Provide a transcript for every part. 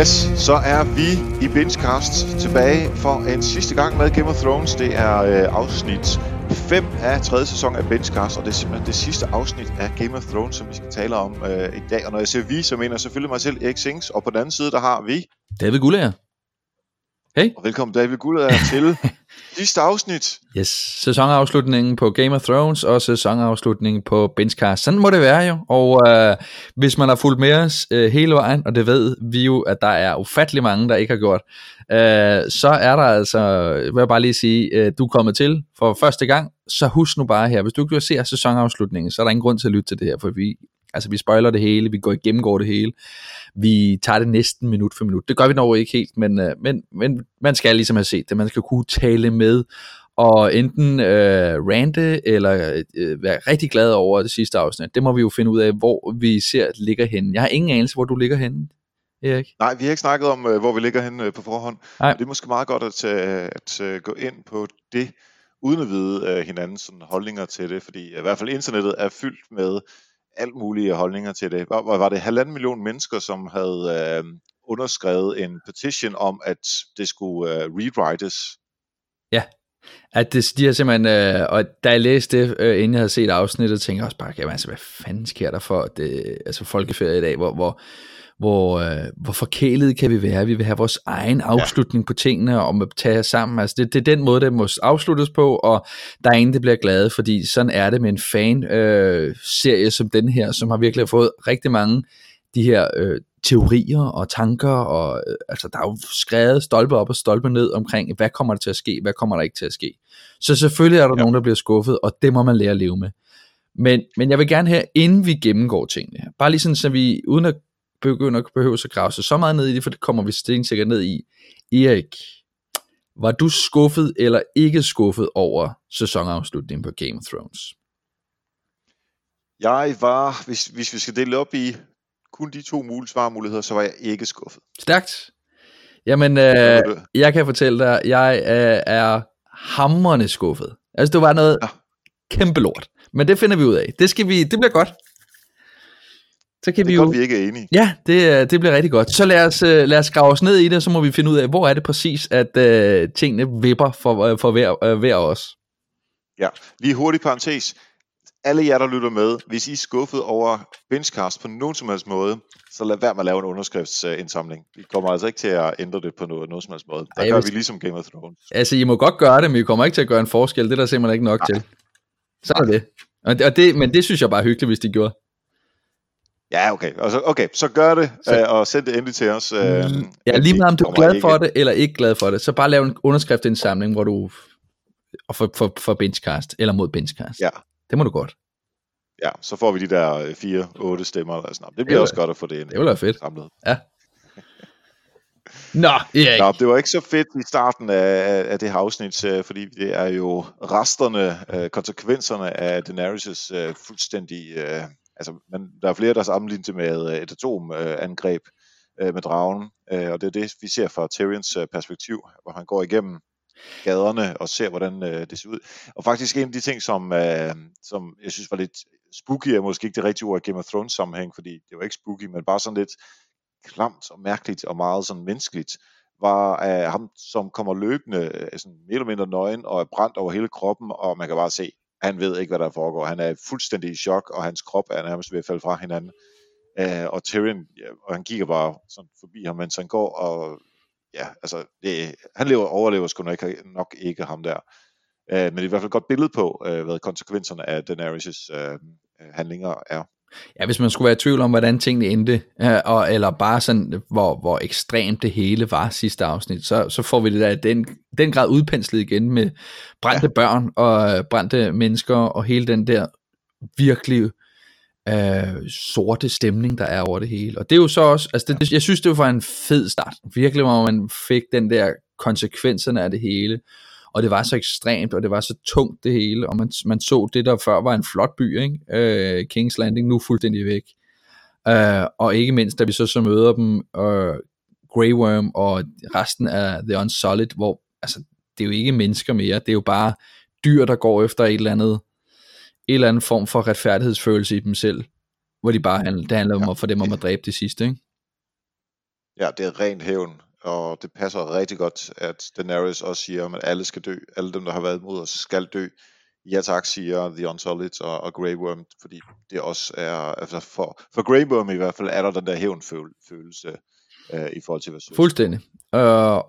Yes, så er vi i Bingecast tilbage for en sidste gang med Game of Thrones. Det er øh, afsnit 5 af tredje sæson af Bingecast, og det er simpelthen det sidste afsnit af Game of Thrones, som vi skal tale om øh, i dag. Og når jeg siger vi, så mener jeg selvfølgelig mig selv, Erik Sings, og på den anden side, der har vi... David Gullager. Hey. Og velkommen David Gullager til sidste afsnit. Yes, sæsonafslutningen på Game of Thrones og sæsonafslutningen på Benchcast. Sådan må det være jo. Og øh, hvis man har fulgt med os øh, hele vejen, og det ved vi jo, at der er ufattelig mange, der ikke har gjort, øh, så er der altså, vil jeg bare lige sige, øh, du er kommet til for første gang, så husk nu bare her, hvis du ikke vil se sæsonafslutningen, så er der ingen grund til at lytte til det her, for vi Altså vi spoiler det hele, vi går igennem går det hele. Vi tager det næsten minut for minut. Det gør vi nok ikke helt, men, øh, men, men man skal ligesom have set det. Man skal kunne tale med og enten øh, rante eller øh, være rigtig glad over det sidste afsnit. Det må vi jo finde ud af, hvor vi ser ligger henne. Jeg har ingen anelse, hvor du ligger henne, Erik. Nej, vi har ikke snakket om, øh, hvor vi ligger henne øh, på forhånd. Nej. Det er måske meget godt at, at, at gå ind på det, uden at vide hinandens sådan, holdninger til det, fordi i hvert fald internettet er fyldt med alt mulige holdninger til det. Var, var det halvanden million mennesker, som havde øh, underskrevet en petition om, at det skulle øh, rewrites? Ja, at det, de har simpelthen, øh, og da jeg læste det, øh, inden jeg havde set afsnittet, tænkte jeg også bare, jamen, altså, hvad fanden sker der for det, altså folkeferie i dag, hvor, hvor hvor, øh, hvor forkælet kan vi være. Vi vil have vores egen afslutning ja. på tingene, og må tage os sammen. Altså det, det er den måde, det må afsluttes på, og der er ingen, der bliver glade, fordi sådan er det med en fan-serie øh, som den her, som har virkelig fået rigtig mange de her øh, teorier og tanker, og øh, altså der er jo skrevet stolpe op og stolpe ned omkring, hvad kommer der til at ske, hvad kommer der ikke til at ske. Så selvfølgelig er der ja. nogen, der bliver skuffet, og det må man lære at leve med. Men, men jeg vil gerne her, inden vi gennemgår tingene her, bare lige sådan, så vi, uden at begynder at behøve at grave sig så meget ned i det, for det kommer vi stensikkert ned i. Erik, var du skuffet eller ikke skuffet over sæsonafslutningen på Game of Thrones? Jeg var, hvis, hvis vi skal dele op i kun de to mulige svarmuligheder, så var jeg ikke skuffet. Stærkt. Jamen, øh, jeg kan fortælle dig, jeg øh, er hammerne skuffet. Altså, det var noget ja. kæmpe lort. Men det finder vi ud af. Det, skal vi, det bliver godt. Så kan det vi godt, jo... vi ikke er enige. Ja, det, det bliver rigtig godt. Så lad os, øh, lad os grave os ned i det, så må vi finde ud af, hvor er det præcis, at uh, tingene vipper for, uh, for hver, uh, hver os. Ja, lige hurtigt parentes. Alle jer, der lytter med, hvis I er skuffet over Benchcast på nogen som helst måde, så lad være med at lave en underskriftsindsamling. Vi kommer altså ikke til at ændre det på noget, noget som helst måde. Der Ej, gør vi ligesom Game of Thrones. Altså, I må godt gøre det, men vi kommer ikke til at gøre en forskel. Det er der simpelthen ikke nok Nej. til. Så er det. Og det, og det. Men det synes jeg bare er hyggeligt, hvis de gjorde. Ja, okay. Altså, okay, så gør det, så, øh, og send det endelig til os. Øh, ja, lige meget om du er glad for det, eller ikke glad for det, så bare lav en underskriftindsamling, hvor du for, for, for benchcast, eller mod benchcast. Ja. Det må du godt. Ja, så får vi de der 4-8 stemmer. Eller sådan. Det bliver det også godt at få det ind. Det vil være fedt. Samlet. Ja. Nå, Erik. Nå, det var ikke så fedt i starten af, af det her afsnit, øh, fordi det er jo resterne, øh, konsekvenserne af Daenerys' øh, fuldstændig altså, man, der er flere, der sammenligner det med øh, et atomangreb øh, med dragen, øh, og det er det, vi ser fra Tyrions øh, perspektiv, hvor han går igennem gaderne og ser, hvordan øh, det ser ud. Og faktisk en af de ting, som, øh, som jeg synes var lidt spooky, er måske ikke det rigtige ord i Game of Thrones sammenhæng, fordi det var ikke spooky, men bare sådan lidt klamt og mærkeligt og meget sådan menneskeligt, var øh, ham, som kommer løbende, øh, sådan mere eller mindre nøgen og er brændt over hele kroppen, og man kan bare se, han ved ikke, hvad der foregår. Han er fuldstændig i chok, og hans krop er nærmest ved at falde fra hinanden. Øh, og Tyrion, ja, og han kigger bare sådan forbi ham, mens han går, og ja, altså, det, han lever, overlever sgu nok, nok ikke ham der. Øh, men det er i hvert fald et godt billede på, øh, hvad konsekvenserne af Daenerys' øh, øh handlinger er. Ja, hvis man skulle være i tvivl om, hvordan tingene endte, øh, og, eller bare sådan, hvor, hvor ekstremt det hele var sidste afsnit, så, så får vi det der den, den grad udpenslet igen med brændte ja. børn og øh, brændte mennesker, og hele den der virkelig øh, sorte stemning, der er over det hele. Og det er jo så også, altså det, jeg synes, det var en fed start. Virkelig, hvor man fik den der konsekvenserne af det hele og det var så ekstremt, og det var så tungt det hele, og man, man så det, der før var en flot by, ikke? Øh, King's Landing, nu fuldstændig væk. Øh, og ikke mindst, da vi så så møder dem, øh, Grey Worm og resten af The Unsolid, hvor altså, det er jo ikke mennesker mere, det er jo bare dyr, der går efter et eller andet, en eller anden form for retfærdighedsfølelse i dem selv, hvor de bare handler, det handler om at få dem om at dræbe det sidste, ikke? Ja, det er rent hævn, og det passer rigtig godt, at Daenerys også siger, at alle skal dø. Alle dem, der har været imod os, skal dø. Ja tak, siger The Unsolid og, og Grey Worm, fordi det også er, altså for, for Grey Worm i hvert fald, er der den der hævnfølelse øh, i forhold til, hvad Fuldstændig. Uh,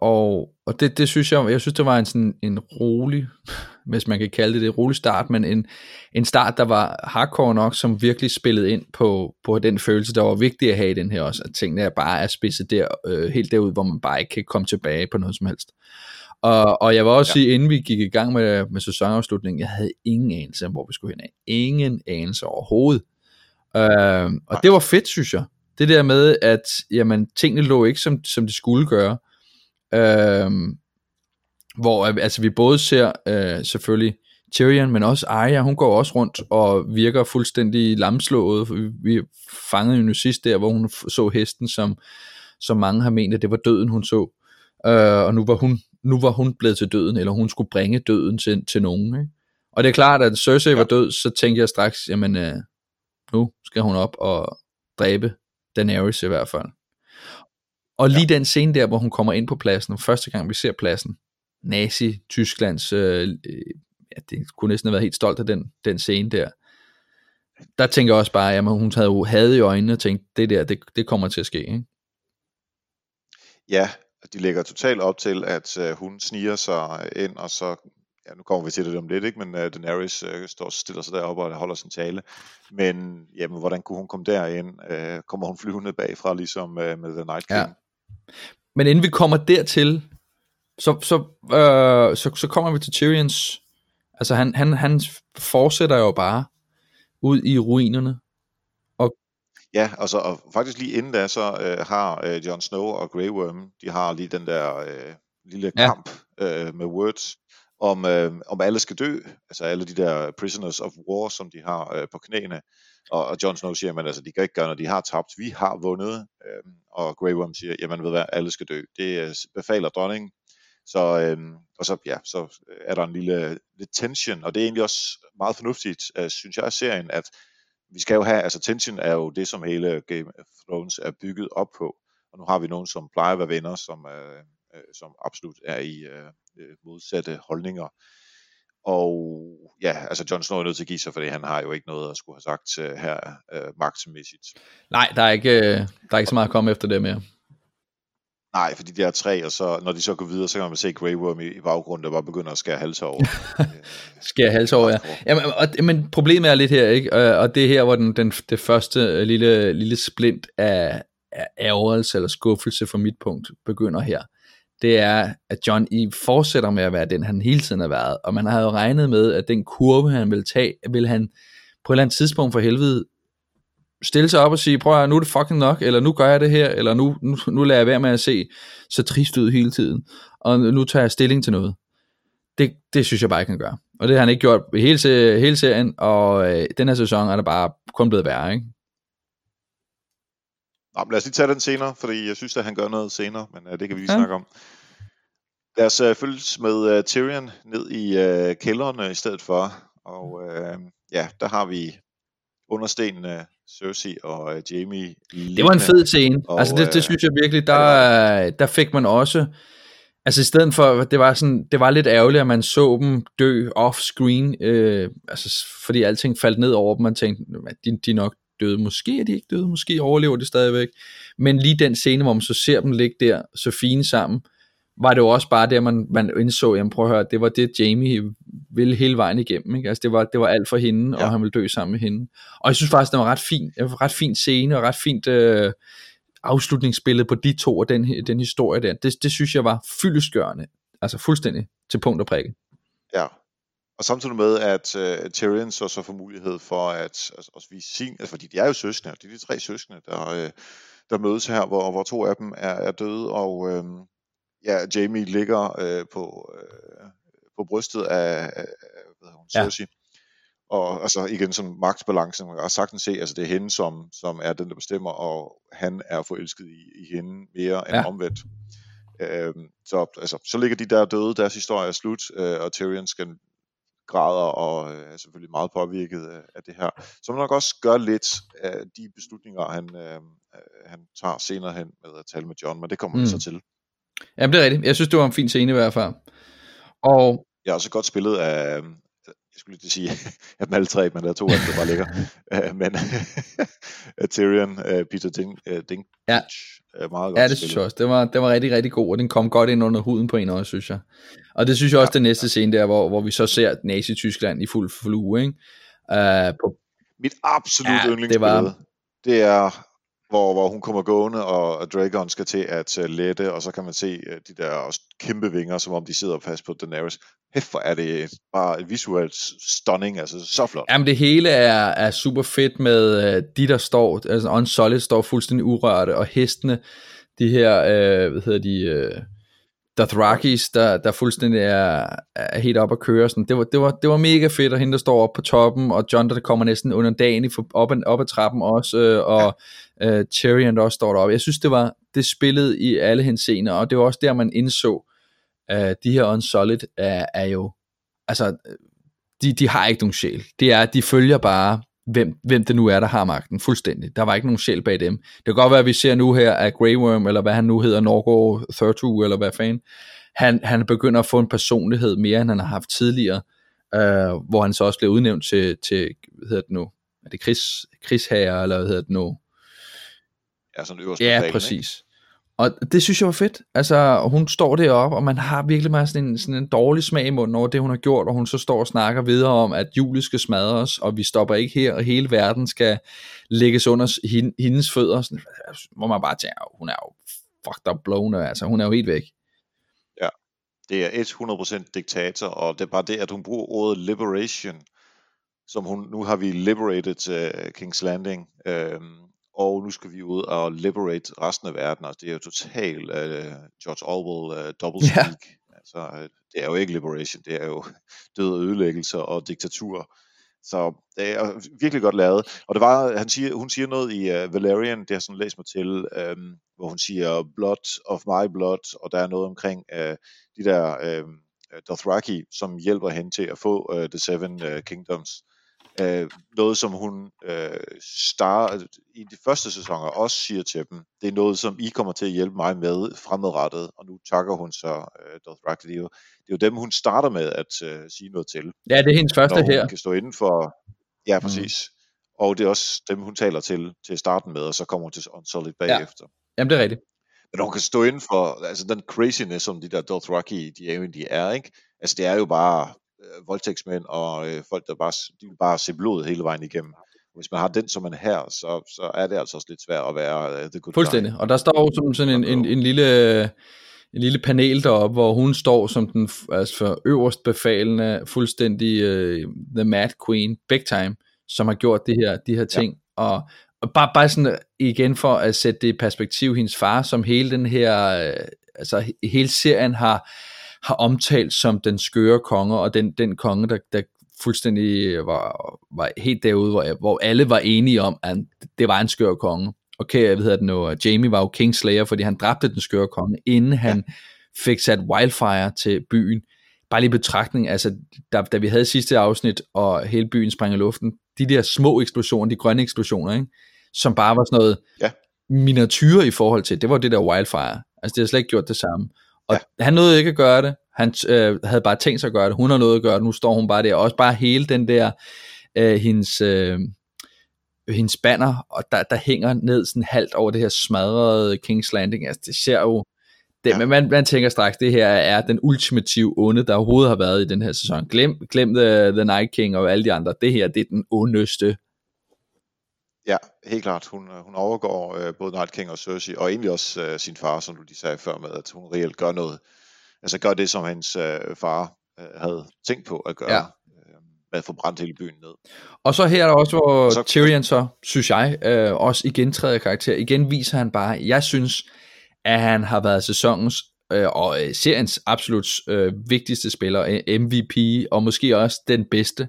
og og det, det synes jeg, jeg synes, det var en, sådan, en rolig, hvis man kan kalde det det, rolig start, men en, en start, der var hardcore nok, som virkelig spillede ind på, på den følelse, der var vigtig at have i den her også, at tingene er bare er spidset der, øh, helt derud, hvor man bare ikke kan komme tilbage på noget som helst. Og, og jeg vil også ja. sige, inden vi gik i gang med, med sæsonafslutningen, jeg havde ingen anelse om, hvor vi skulle hen af. Ingen anelse overhovedet. Øh, og det var fedt, synes jeg. Det der med, at jamen, tingene lå ikke, som, som de skulle gøre. Øh, hvor altså, vi både ser øh, selvfølgelig Tyrion, men også Arya, hun går også rundt og virker fuldstændig lamslået. Vi fangede jo sidst der, hvor hun så hesten, som, som mange har ment, at det var døden, hun så. Øh, og nu var hun nu var hun blevet til døden, eller hun skulle bringe døden til, til nogen. Ikke? Og det er klart, at Cersei ja. var død, så tænkte jeg straks, jamen øh, nu skal hun op og dræbe Daenerys i hvert fald. Og lige ja. den scene der, hvor hun kommer ind på pladsen, første gang vi ser pladsen, Nazi-Tysklands, øh, ja, det kunne næsten have været helt stolt af den, den scene der. Der tænker jeg også bare, at hun havde jo havde i øjnene og tænkt, det der, det, det kommer til at ske. Ikke? Ja, de lægger totalt op til, at uh, hun sniger sig ind, og så, ja, nu kommer vi til det om lidt, ikke? men uh, Daenerys uh, står stiller sig deroppe og holder sin tale. Men jamen, hvordan kunne hun komme derind? Uh, kommer hun flyvende bagfra, ligesom uh, med The Night King? Ja. Men inden vi kommer dertil, så, så, uh, så, så kommer vi til Tyrions, altså han, han, han fortsætter jo bare ud i ruinerne, Ja, altså, og faktisk lige inden da, så øh, har øh, Jon Snow og Grey Worm, de har lige den der øh, lille ja. kamp øh, med words, om, øh, om alle skal dø, altså alle de der prisoners of war, som de har øh, på knæene, og, og Jon Snow siger, at altså, de kan ikke gøre, når de har tabt, vi har vundet, øh, og Grey Worm siger, jamen ved hvad, alle skal dø, det øh, befaler dronningen, så, øh, og så, ja, så øh, er der en lille lidt tension, og det er egentlig også meget fornuftigt, øh, synes jeg, serien, at vi skal jo have, altså tension er jo det, som hele Game of Thrones er bygget op på, og nu har vi nogen, som plejer at være venner, som, øh, øh, som absolut er i øh, øh, modsatte holdninger. Og ja, altså Jon Snow er nødt til at give sig, fordi han har jo ikke noget at skulle have sagt øh, her øh, magtmæssigt. Nej, der er, ikke, øh, der er ikke så meget at komme efter det mere. Nej, fordi de er tre, og så, når de så går videre, så kan man se Grey Worm i, i baggrunden, der bare begynder at skære halser over. skære halser over, ja. Jamen, og, men problemet er lidt her, ikke? Og det er her, hvor den, den, det første lille, lille splint af, af ærgerelse eller skuffelse fra mit punkt begynder her. Det er, at John E. fortsætter med at være den, han hele tiden har været. Og man har jo regnet med, at den kurve, han vil tage, vil han på et eller andet tidspunkt for helvede stille sig op og sige, prøv at nu er det fucking nok, eller nu gør jeg det her, eller nu, nu, nu lader jeg være med at se så trist ud hele tiden, og nu tager jeg stilling til noget. Det, det synes jeg bare ikke, han gør. Og det har han ikke gjort hele, hele serien, og øh, den her sæson er der bare kun blevet værre, ikke? Nå, lad os lige tage den senere, fordi jeg synes, at han gør noget senere, men øh, det kan vi lige ja. snakke om. Lad os øh, følges med øh, Tyrion ned i øh, kælderen i stedet for, og øh, ja, der har vi understenene Cersei og uh, Jamie. Det var en fed scene. Og, altså det, det øh, synes jeg virkelig, der, der fik man også, altså i stedet for, det var sådan, det var lidt ærgerligt, at man så dem dø off-screen, øh, altså fordi alting faldt ned over dem, man tænkte, at de, de nok døde, måske er de ikke døde, måske overlever de stadigvæk, men lige den scene, hvor man så ser dem ligge der, så fine sammen, var det jo også bare der, man, man indså, jamen prøv at høre, det var det, Jamie ville hele vejen igennem. Ikke? Altså det var, det var alt for hende, ja. og han ville dø sammen med hende. Og jeg synes faktisk, det var ret fint, det var ret fint scene, og ret fint øh, afslutningsbillede på de to, og den, den historie der. Det, det synes jeg var fyldesgørende. Altså fuldstændig til punkt og prikke. Ja, og samtidig med, at uh, Tyrion så, så får mulighed for at altså, også vise sin, altså fordi de er jo søskende, de er de tre søskende, der, uh, der mødes her, hvor, hvor to af dem er, er døde, og, uh, ja, Jamie ligger øh, på, øh, på brystet af, af hvad hun, Cersei. Ja. Og altså igen sådan magtbalancen, man kan sagtens se, altså det er hende, som, som er den, der bestemmer, og han er forelsket i, i hende mere end ja. omvendt. Øhm, så, altså, så ligger de der døde, deres historie er slut, øh, og Tyrion skal grader og øh, er selvfølgelig meget påvirket af, af det her. Så man nok også gør lidt af de beslutninger, han, øh, han tager senere hen med at tale med John, men det kommer mm. vi så til. Jamen det er rigtigt. Jeg synes, det var en fin scene i hvert fald. Og... Jeg har også godt spillet af, jeg skulle lige sige, at alle tre, men der er to af dem, der bare ligger. uh, men Tyrion, uh, Peter Ding, uh, Ding ja. meget godt Ja, det synes jeg også. Det var, det var rigtig, rigtig god, og den kom godt ind under huden på en også, synes jeg. Og det synes jeg også, ja, det næste ja. scene der, hvor, hvor vi så ser Nazi-Tyskland i fuld flue, ikke? Uh, på... Mit absolut ja, yndlingsbillede, det, var... det er hvor, hvor hun kommer gående, og, Dragon skal til at øh, lette, og så kan man se øh, de der kæmpe vinger, som om de sidder fast på Daenerys. Hæft, er det bare visuelt stunning, altså så flot. Jamen det hele er, er super fedt med øh, de, der står, altså Unsolid står fuldstændig urørte, og hestene, de her, øh, hvad hedder de... øh, Dothrakis, der, der fuldstændig er, er helt op at køre. Sådan. Det, var, det, var, det var mega fedt, og hende, der står op på toppen, og John, der kommer næsten under dagen i, op, op ad trappen også, øh, og øh, Tyrion, der også står deroppe. Jeg synes, det var det spillet i alle hendes scener, og det var også der, man indså, øh, de her Unsolid er, er jo, altså, de, de har ikke nogen sjæl. Det er, de følger bare hvem, hvem det nu er, der har magten, fuldstændig. Der var ikke nogen sjæl bag dem. Det kan godt være, at vi ser nu her, at Grey Worm, eller hvad han nu hedder, Norgo Thurtu, eller hvad fanden, han, han begynder at få en personlighed mere, end han har haft tidligere, øh, hvor han så også bliver udnævnt til, til hvad hedder det nu, er det Chris her, eller hvad hedder det nu? Ja, sådan øverste Ja, præcis. Ikke? Og det synes jeg var fedt. Altså, hun står deroppe, og man har virkelig meget sådan en, sådan en dårlig smag i munden over det, hun har gjort, og hun så står og snakker videre om, at julet skal smadres, og vi stopper ikke her, og hele verden skal lægges under hendes fødder. Sådan, hvor man bare tænker, hun er jo fucked up blown, altså hun er jo helt væk. Ja, det er 100% diktator, og det er bare det, at hun bruger ordet liberation, som hun, nu har vi liberated uh, King's Landing, uh, og nu skal vi ud og liberate resten af verden. Altså, det er jo total uh, George Orwell uh, double speak. Ja. Altså, uh, det er jo ikke liberation, det er jo død og ødelæggelse og diktatur. Så det er virkelig godt lavet. Og det var, han siger, hun siger noget i uh, Valerian, det har sådan læst mig til, um, hvor hun siger blood of my blood, og der er noget omkring uh, de der uh, Dothraki, som hjælper hende til at få uh, The Seven uh, Kingdoms øh, noget, som hun øh, star, i de første sæsoner også siger til dem, det er noget, som I kommer til at hjælpe mig med fremadrettet, og nu takker hun så øh, Dothraki. Det er, jo, det er jo dem, hun starter med at øh, sige noget til. Ja, det er hendes første her. Hun kan stå inden for, ja, præcis. Mm. Og det er også dem, hun taler til til at starte med, og så kommer hun til Unsolid bagefter. Ja. Jamen, det er rigtigt. Men hun kan stå inden for, altså den craziness, som de der Dothraki, de er de er, ikke? Altså det er jo bare øh, voldtægtsmænd og øh, folk, der bare, de vil bare se blod hele vejen igennem. Hvis man har den som en her, så, så er det altså også lidt svært at være uh, the good Fuldstændig. Og der står jo som sådan en, en, en lille en lille panel deroppe, hvor hun står som den altså for øverst befalende, fuldstændig uh, the mad queen, big time, som har gjort de her, de her ting. Ja. Og, og bare, bare sådan igen for at sætte det i perspektiv, hendes far, som hele den her, uh, altså hele serien har, har omtalt som den skøre konge, og den, den konge, der, der fuldstændig var, var helt derude, hvor, hvor alle var enige om, at det var en skør konge. Okay, jeg ved det nu, Jamie var jo Kingslayer, fordi han dræbte den skøre konge, inden han fik sat wildfire til byen. Bare lige betragtning, altså da, da vi havde sidste afsnit, og hele byen sprang i luften, de der små eksplosioner, de grønne eksplosioner, ikke? som bare var sådan noget ja. miniatyre i forhold til, det var det der wildfire. Altså det har slet ikke gjort det samme. Og ja. han nåede ikke at gøre det. Han øh, havde bare tænkt sig at gøre det. Hun har noget at gøre det. Nu står hun bare der. Også bare hele den der, øh, hendes, øh, hendes banner, og der, der hænger ned sådan halvt over det her smadrede King's Landing. Altså det ser jo, det, ja. men man, man tænker straks, det her er den ultimative onde, der overhovedet har været i den her sæson. Glem, glem The, The Night King og alle de andre. Det her, det er den ondeste. Ja, helt klart. Hun, hun overgår øh, både Night King og Cersei, og egentlig også øh, sin far, som du lige sagde før med, at hun reelt gør noget, altså gør det, som hans øh, far øh, havde tænkt på at gøre. Ja. Øh, med at få brændt hele byen ned. Og så her er der også, hvor så, Tyrion så, synes jeg, øh, også igen træder karakter. Igen viser han bare, jeg synes, at han har været sæsonens øh, og øh, seriens absolut øh, vigtigste spiller, MVP, og måske også den bedste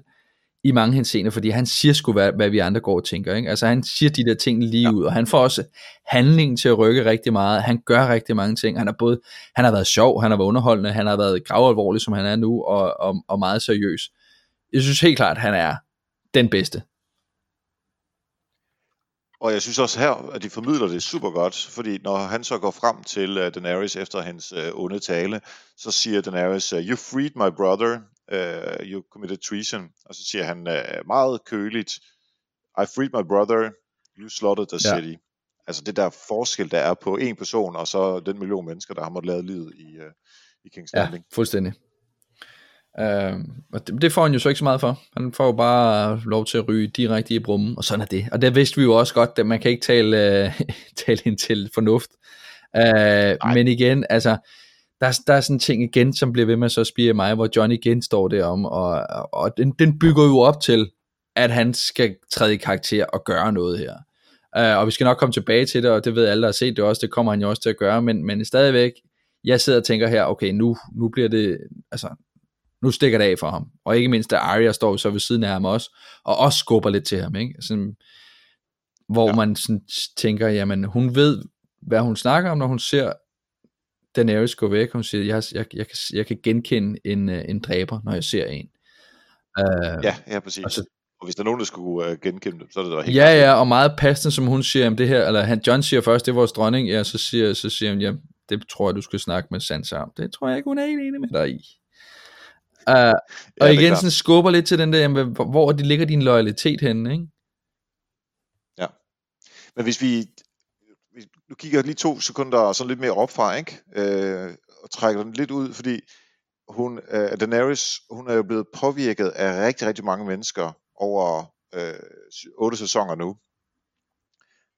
i mange henseender, fordi han siger sgu, hvad, hvad vi andre går og tænker. Ikke? Altså han siger de der ting lige ja. ud, og han får også handlingen til at rykke rigtig meget. Han gør rigtig mange ting. Han har både, han har været sjov, han har været underholdende, han har været gravalvorlig, som han er nu, og, og, og meget seriøs. jeg synes helt klart, at han er den bedste. Og jeg synes også her, at de formidler det super godt, fordi når han så går frem til uh, Daenerys efter hans uh, onde tale, så siger Daenerys, uh, you freed my brother, uh, you committed treason. Og så siger han uh, meget køligt, I freed my brother, you slaughtered the ja. city. Altså det der forskel, der er på en person, og så den million mennesker, der har måttet lade livet i, uh, i King's Landing. Ja, fuldstændig. Uh, og det, det får han jo så ikke så meget for. Han får jo bare lov til at ryge direkte i brummen, og sådan er det. Og det vidste vi jo også godt, at man kan ikke tale, uh, tale ind til fornuft. Uh, men igen, altså, der, der er sådan en ting igen, som bliver ved med så at spire mig, hvor John igen står derom, og, og den, den bygger jo op til, at han skal træde i karakter og gøre noget her. Uh, og vi skal nok komme tilbage til det, og det ved alle, der har set det også, det kommer han jo også til at gøre, men, men stadigvæk, jeg sidder og tænker her, okay, nu, nu bliver det, altså, nu stikker det af for ham. Og ikke mindst, at Arya står så ved siden af ham også, og også skubber lidt til ham, ikke? Altså, hvor ja. man sådan tænker, jamen, hun ved, hvad hun snakker om, når hun ser Daenerys gå væk. Hun siger, jeg, jeg, jeg, kan, jeg kan genkende en, øh, en dræber, når jeg ser en. Uh, ja, ja, præcis. Og, så, og hvis der er nogen, der skulle uh, genkende dem, så er det da helt Ja, ja, og meget passende, som hun siger, om det her, eller han, John siger først, det er vores dronning, ja, så siger, så siger han, ja, det tror jeg, du skal snakke med Sansa om. Det tror jeg ikke, hun er helt enig med dig i. Uh, ja, og igen sådan skubber lidt til den der, jamen, hvor de ligger din loyalitet henne, ikke? Ja. Men hvis vi, nu kigger lige to sekunder sådan lidt mere op fra, ikke? Øh, og trækker den lidt ud, fordi hun, øh, Daenerys, hun er jo blevet påvirket af rigtig, rigtig mange mennesker over øh, otte sæsoner nu.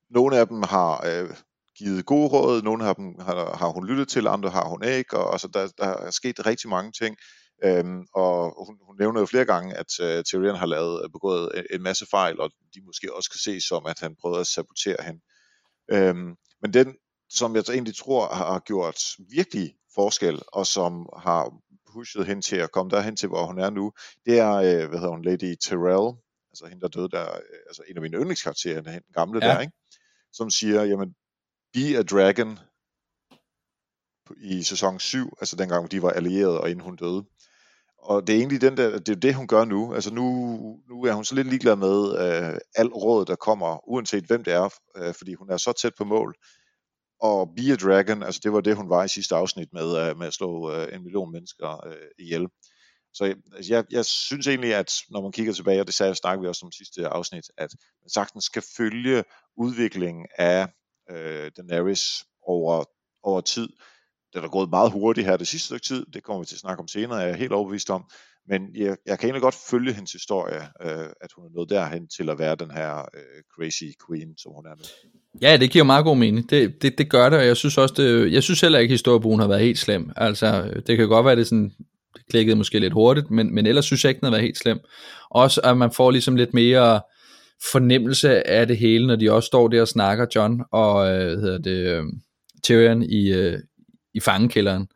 Nogle af dem har øh, givet gode råd, nogle af dem har, har hun lyttet til, andre har hun ikke, og så der, der er sket rigtig mange ting. Øhm, og hun, hun nævner jo flere gange, at øh, Tyrion har lavet, øh, begået begået en masse fejl, og de måske også kan se som, at han prøvede at sabotere hende. Øhm, men den, som jeg egentlig tror har gjort virkelig forskel, og som har pushet hende til at komme derhen til, hvor hun er nu, det er, øh, hvad hedder hun, Lady Tyrell, altså hende, der døde der, øh, altså en af mine yndlingskarakterer, den gamle ja. der, ikke? som siger, jamen, be a dragon i sæson 7, altså dengang de var allierede, og inden hun døde. Og det er egentlig den der, det er det, hun gør nu. Altså nu, nu er hun så lidt ligeglad med øh, alt råd, der kommer, uanset hvem det er, øh, fordi hun er så tæt på mål. Og Be a Dragon, altså det var det, hun var i sidste afsnit med, øh, med at slå øh, en million mennesker øh, ihjel. Så altså, jeg, jeg synes egentlig, at når man kigger tilbage, og det sagde, snakkede vi også om sidste afsnit, at man sagtens skal følge udviklingen af øh, Daenerys over, over tid det er gået meget hurtigt her det sidste stykke tid, det kommer vi til at snakke om senere, jeg er helt overbevist om, men jeg, jeg kan egentlig godt følge hendes historie, øh, at hun er nået derhen til at være den her øh, crazy queen, som hun er nu. Ja, det giver meget god mening. Det, det, det gør det, og jeg synes også, det, jeg synes heller ikke, at historiebogen har været helt slem. Altså, det kan godt være, at det sådan, det klikkede måske lidt hurtigt, men, men ellers synes jeg ikke, den har været helt slem. Også at man får ligesom lidt mere fornemmelse af det hele, når de også står der og snakker, John og øh, hedder det, øh, Tyrion i, øh, i fangekælderen,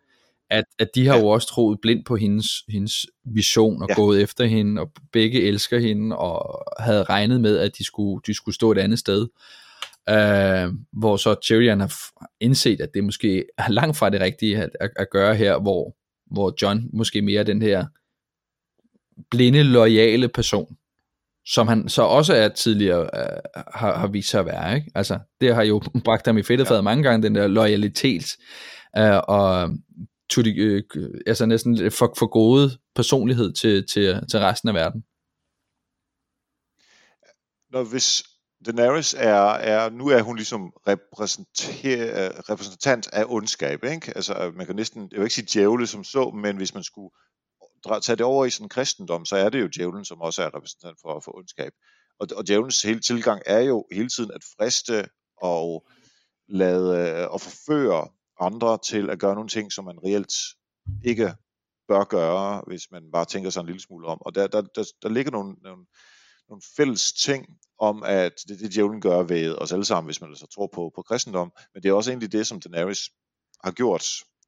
at, at de har ja. jo også troet blindt på hendes, hendes vision og ja. gået efter hende, og begge elsker hende, og havde regnet med, at de skulle, de skulle stå et andet sted. Uh, hvor så Tyrion har indset, at det måske er langt fra det rigtige at, at, at gøre her, hvor, hvor John måske mere den her blinde, loyale person, som han så også er tidligere uh, har, har vist sig at være. Ikke? Altså, det har jo bragt ham i fedtefadet ja. mange gange, den der loyalitet øh, og tog de, øh, altså næsten for, for gode personlighed til, til, til resten af verden. Når hvis Daenerys er, er, nu er hun ligesom øh, repræsentant af ondskab, ikke? Altså man kan næsten, jeg vil ikke sige djævle som så, men hvis man skulle tage det over i sådan en kristendom, så er det jo djævlen, som også er repræsentant for, for ondskab. Og, og djævlens hele tilgang er jo hele tiden at friste og lade øh, og forføre andre til at gøre nogle ting, som man reelt ikke bør gøre, hvis man bare tænker sig en lille smule om. Og der, der, der, der ligger nogle, nogle, nogle fælles ting om, at det det, djævlen gør ved os alle sammen, hvis man altså tror på, på kristendom. Men det er også egentlig det, som Daenerys har gjort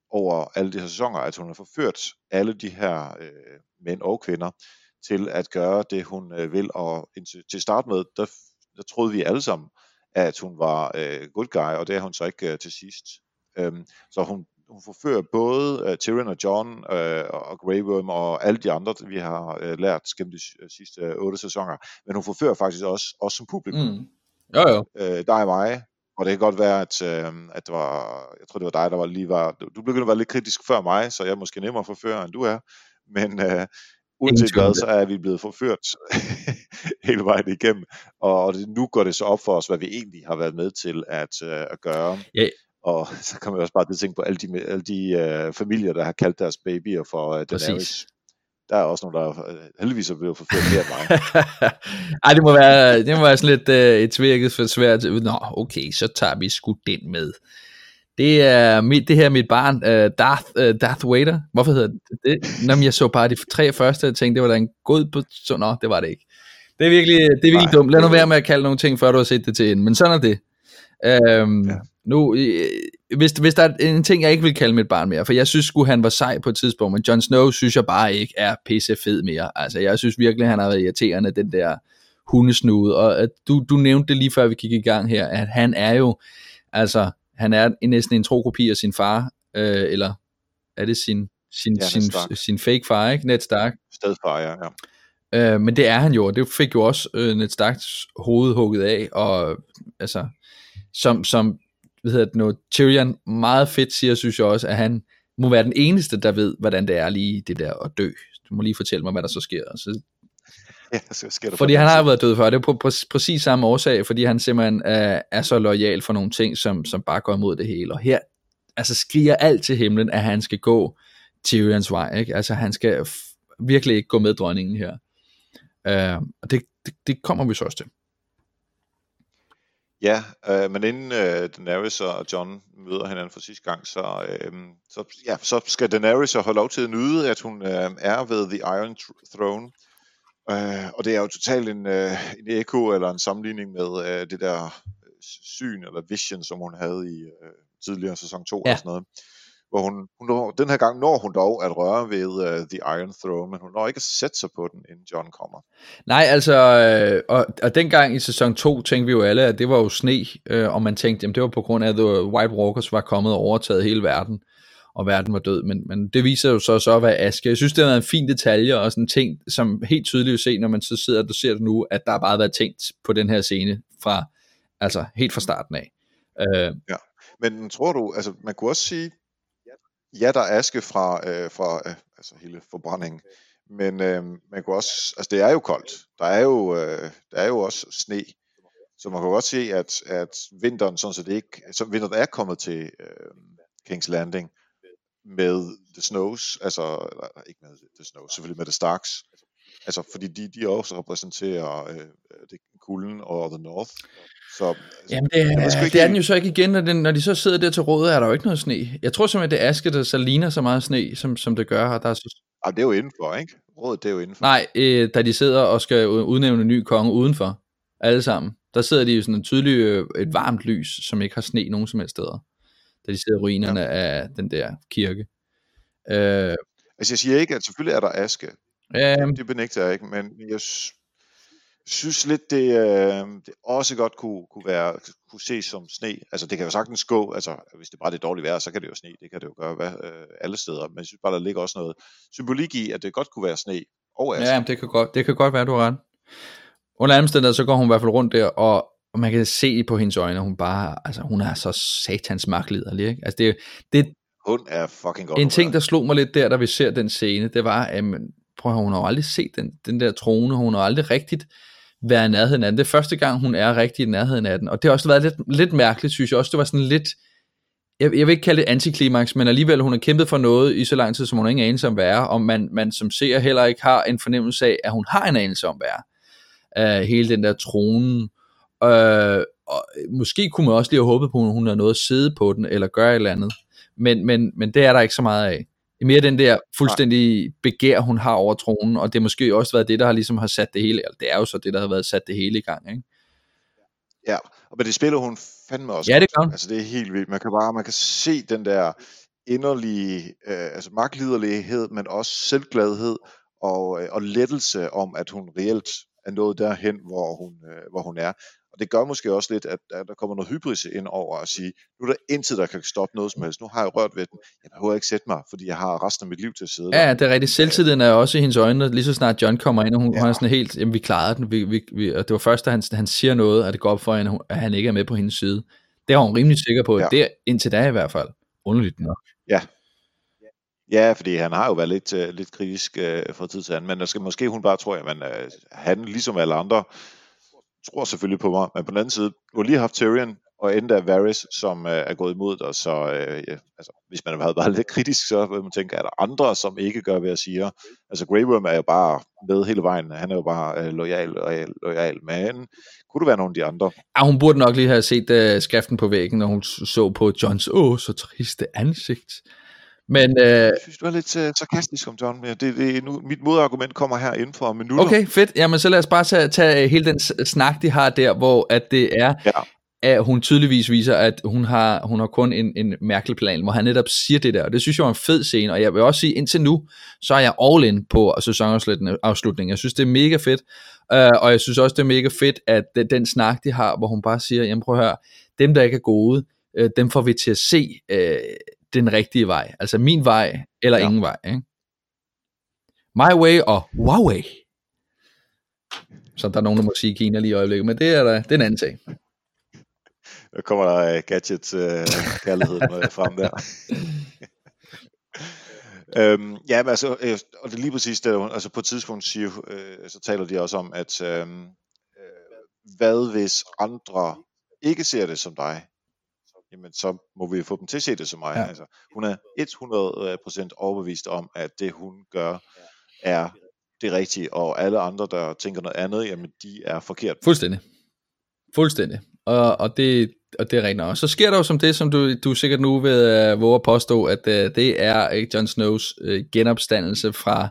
over alle de her sæsoner, at hun har forført alle de her øh, mænd og kvinder til at gøre det, hun øh, vil. Og indtil, til start med, der, der troede vi alle sammen, at hun var øh, good guy, og det er hun så ikke øh, til sidst. Øhm, så hun hun forfører både uh, Tyrion og John uh, og Grey Worm og alle de andre, vi har uh, lært gennem de sidste uh, otte sæsoner, men hun forfører faktisk også os som publikum. Mm. Jo, jo. Uh, dig og mig, og det kan godt være, at, uh, at det var, jeg tror det var dig, der var lige var, du begyndte at være lidt kritisk før mig, så jeg er måske nemmere forfører, end du er, men uh, uanset hvad, så er vi blevet forført hele vejen igennem, og det, nu går det så op for os, hvad vi egentlig har været med til at, uh, at gøre. Ja. Og så kan man også bare tænke på alle de, alle de uh, familier, der har kaldt deres babyer for uh, Daenerys. Der er også nogle, der uh, heldigvis er blevet forført mere end mig. Ej, det må være, det må være sådan lidt uh, et tvirket for svært. Nå, okay, så tager vi sgu den med. Det er mit, det her mit barn, uh, Darth, uh, Darth Vader. Hvorfor hedder det det? Når jeg så bare de tre første, og tænkte, det var da en god... Så, nå, det var det ikke. Det er virkelig, det er virkelig Nej, dumt. Lad nu være med at kalde nogle ting, før du har set det til en. Men sådan er det. Øhm, ja. Nu, hvis, hvis der er en ting, jeg ikke vil kalde mit barn mere, for jeg synes sgu, han var sej på et tidspunkt, men Jon Snow synes jeg bare ikke er pisse fed mere. Altså, jeg synes virkelig, han har været irriterende, den der hundesnude, og at du, du nævnte det lige før vi gik i gang her, at han er jo, altså, han er næsten en trokopi af sin far, øh, eller er det sin, sin, ja, sin, sin fake far, ikke? Ned Stark. Stedfar, ja. ja. Øh, men det er han jo, og det fik jo også øh, Ned Starks hoved hugget af, og altså, som, som hvad hedder det nu, Tyrion meget fedt siger, synes jeg også, at han må være den eneste, der ved, hvordan det er lige det der at dø. Du må lige fortælle mig, hvad der så sker. Så, ja, så sker der fordi han har været død før, det er på, på præcis samme årsag, fordi han simpelthen er, er så lojal for nogle ting, som, som bare går imod det hele. Og her altså skriger alt til himlen, at han skal gå Tyrions vej. Ikke? Altså han skal virkelig ikke gå med dronningen her. Uh, og det, det, det kommer vi så også til. Ja, øh, men inden øh, Daenerys og John møder hinanden for sidste gang, så, øh, så, ja, så skal Daenerys holde lov til at nyde, at hun øh, er ved The Iron Throne. Øh, og det er jo totalt en, øh, en eko eller en sammenligning med øh, det der øh, syn eller vision, som hun havde i øh, tidligere sæson 2 ja. og sådan noget hvor hun, hun når, den her gang når hun dog at røre ved uh, The Iron Throne, men hun når ikke at sætte sig på den, inden John kommer. Nej, altså, øh, og, og dengang i sæson 2 tænkte vi jo alle, at det var jo sne, øh, og man tænkte, jamen det var på grund af, at The White Walkers var kommet og overtaget hele verden, og verden var død, men, men det viser jo så så at være aske. Jeg synes, det er en fin detalje, og sådan en ting, som helt tydeligt at se, når man så sidder og ser det nu, at der har bare været tænkt på den her scene fra, altså helt fra starten af. Øh, ja. Men tror du, altså man kunne også sige, Ja, der er aske fra, øh, fra øh, altså hele forbrændingen, men øh, man kan også, altså det er jo koldt, der er jo, øh, der er jo også sne, så man kan godt se, at, at vinteren sådan set ikke, så vinteren er kommet til øh, King's Landing med The Snows, altså ikke med The Snows, selvfølgelig med The Starks, altså fordi de, de også repræsenterer øh, det kulden og The North, så, altså, Jamen det, er, det, det er den jo så ikke igen, når, den, når de så sidder der til rådet, er der jo ikke noget sne. Jeg tror simpelthen, det er aske, der så ligner så meget sne, som, som det gør. Og der er så... Ja, det er jo indenfor, ikke? Rådet, det er jo indenfor. Nej, øh, da de sidder og skal udnævne en ny konge udenfor, alle sammen, der sidder de jo sådan en tydelig, øh, et varmt lys, som ikke har sne nogen som helst steder. Da de sidder i ruinerne ja. af den der kirke. Øh, altså jeg siger ikke, at selvfølgelig er der aske. Øh, det benægter jeg ikke, men jeg, synes lidt, det, øh, det også godt kunne, kunne, være, kunne ses som sne. Altså det kan jo sagtens gå, altså hvis det bare er det dårlige vejr, så kan det jo sne, det kan det jo gøre hvad, øh, alle steder. Men jeg synes bare, der ligger også noget symbolik i, at det godt kunne være sne og Ja, det kan godt, det kan godt være, du har ret. Under anden sted, så går hun i hvert fald rundt der, og, og man kan se på hendes øjne, hun bare, altså hun er så satans magtliderlig, ikke? Altså det, det, hun er fucking godt. En ting, der slog mig lidt der, da vi ser den scene, det var, at prøv at hun har aldrig set den, den der trone, hun har aldrig rigtigt være i nærheden af den. Det er første gang, hun er rigtig i nærheden af den. Og det har også været lidt, lidt mærkeligt, synes jeg også. Det var sådan lidt, jeg, jeg vil ikke kalde det antiklimaks, men alligevel, hun har kæmpet for noget i så lang tid, som hun ingen anelse om hvad er, og man, man som ser heller ikke har en fornemmelse af, at hun har en anelse om hvad er. Uh, hele den der tronen. Uh, og måske kunne man også lige have håbet på, at hun har noget at sidde på den, eller gøre et eller andet. Men, men, men det er der ikke så meget af. Er mere den der fuldstændig begær, hun har over tronen, og det har måske også været det, der har ligesom har sat det hele, eller det er jo så det, der har været sat det hele i gang, ikke? Ja, men det spiller hun fandme også Ja, det gør hun. Altså det er helt vildt. Man kan bare, man kan se den der inderlige, øh, altså magtliderlighed, men også selvgladhed og, øh, og lettelse om, at hun reelt er nået derhen, hvor hun, øh, hvor hun er. Og det gør måske også lidt, at, at der kommer noget hybris ind over at sige, nu er der indtil der kan stoppe noget som helst. Nu har jeg rørt ved den. Jeg behøver ikke sætte mig, fordi jeg har resten af mit liv til at sidde Ja, der. det er rigtigt. Selvtilliden er også i hendes øjne, lige så snart John kommer ind, og hun, ja. hun er sådan helt, jamen vi klarede den. Vi, vi, vi, og det var først, da han, han siger noget, at det går op for hende, at han ikke er med på hendes side. Det er hun rimelig sikker på. Ja. Det er indtil da i hvert fald. Underligt nok. Ja, Ja, fordi han har jo været lidt, uh, lidt kritisk uh, fra tid til anden, men der skal, måske hun bare tror, at man, uh, han ligesom alle andre tror selvfølgelig på mig, men på den anden side, du har lige haft Tyrion, og endda Varys, som øh, er gået imod dig, så øh, ja, altså, hvis man havde været lidt kritisk, så ville man tænke, er der andre, som ikke gør, hvad jeg siger? Altså Grey Worm er jo bare med hele vejen, han er jo bare øh, lojal, lojal, lojal, men kunne det være nogle af de andre? Ja, hun burde nok lige have set øh, skriften på væggen, når hun så på Johns, åh, så triste ansigt. Men, øh, jeg synes, du er lidt uh, sarkastisk om John. Det, det, nu, mit modargument kommer her inden for minutter. Okay, fedt. Jamen, så lad os bare tage, tage hele den snak, de har der, hvor at det er, ja. at hun tydeligvis viser, at hun har, hun har kun en, en mærkelig plan, hvor han netop siger det der. Og det synes jeg var en fed scene, og jeg vil også sige, indtil nu, så er jeg all in på sæsonafslutningen. Jeg synes, det er mega fedt. Uh, og jeg synes også, det er mega fedt, at det, den snak, de har, hvor hun bare siger, jamen prøv at høre, dem der ikke er gode, uh, dem får vi til at se uh, den rigtige vej. Altså min vej, eller ja. ingen vej. Ikke? My way og Huawei. Så der er nogen, der må sige Kina lige i øjeblikket, men det er, der, det er en anden ting. Der kommer der uh, gadget uh, kærlighed frem der. øhm, ja, men altså, øh, og det er lige præcis det, altså på et tidspunkt siger, øh, så taler de også om, at øh, hvad hvis andre ikke ser det som dig? Jamen så må vi få dem til at se det som mig. Ja. Altså, hun er 100% overbevist om, at det hun gør er det rigtige, og alle andre, der tænker noget andet, jamen de er forkert. Fuldstændig. Fuldstændig. Og, og, det, og det er rent Og så sker der jo som det, som du, du sikkert nu vil uh, våge at påstå, at uh, det er uh, Jon Snows uh, genopstandelse fra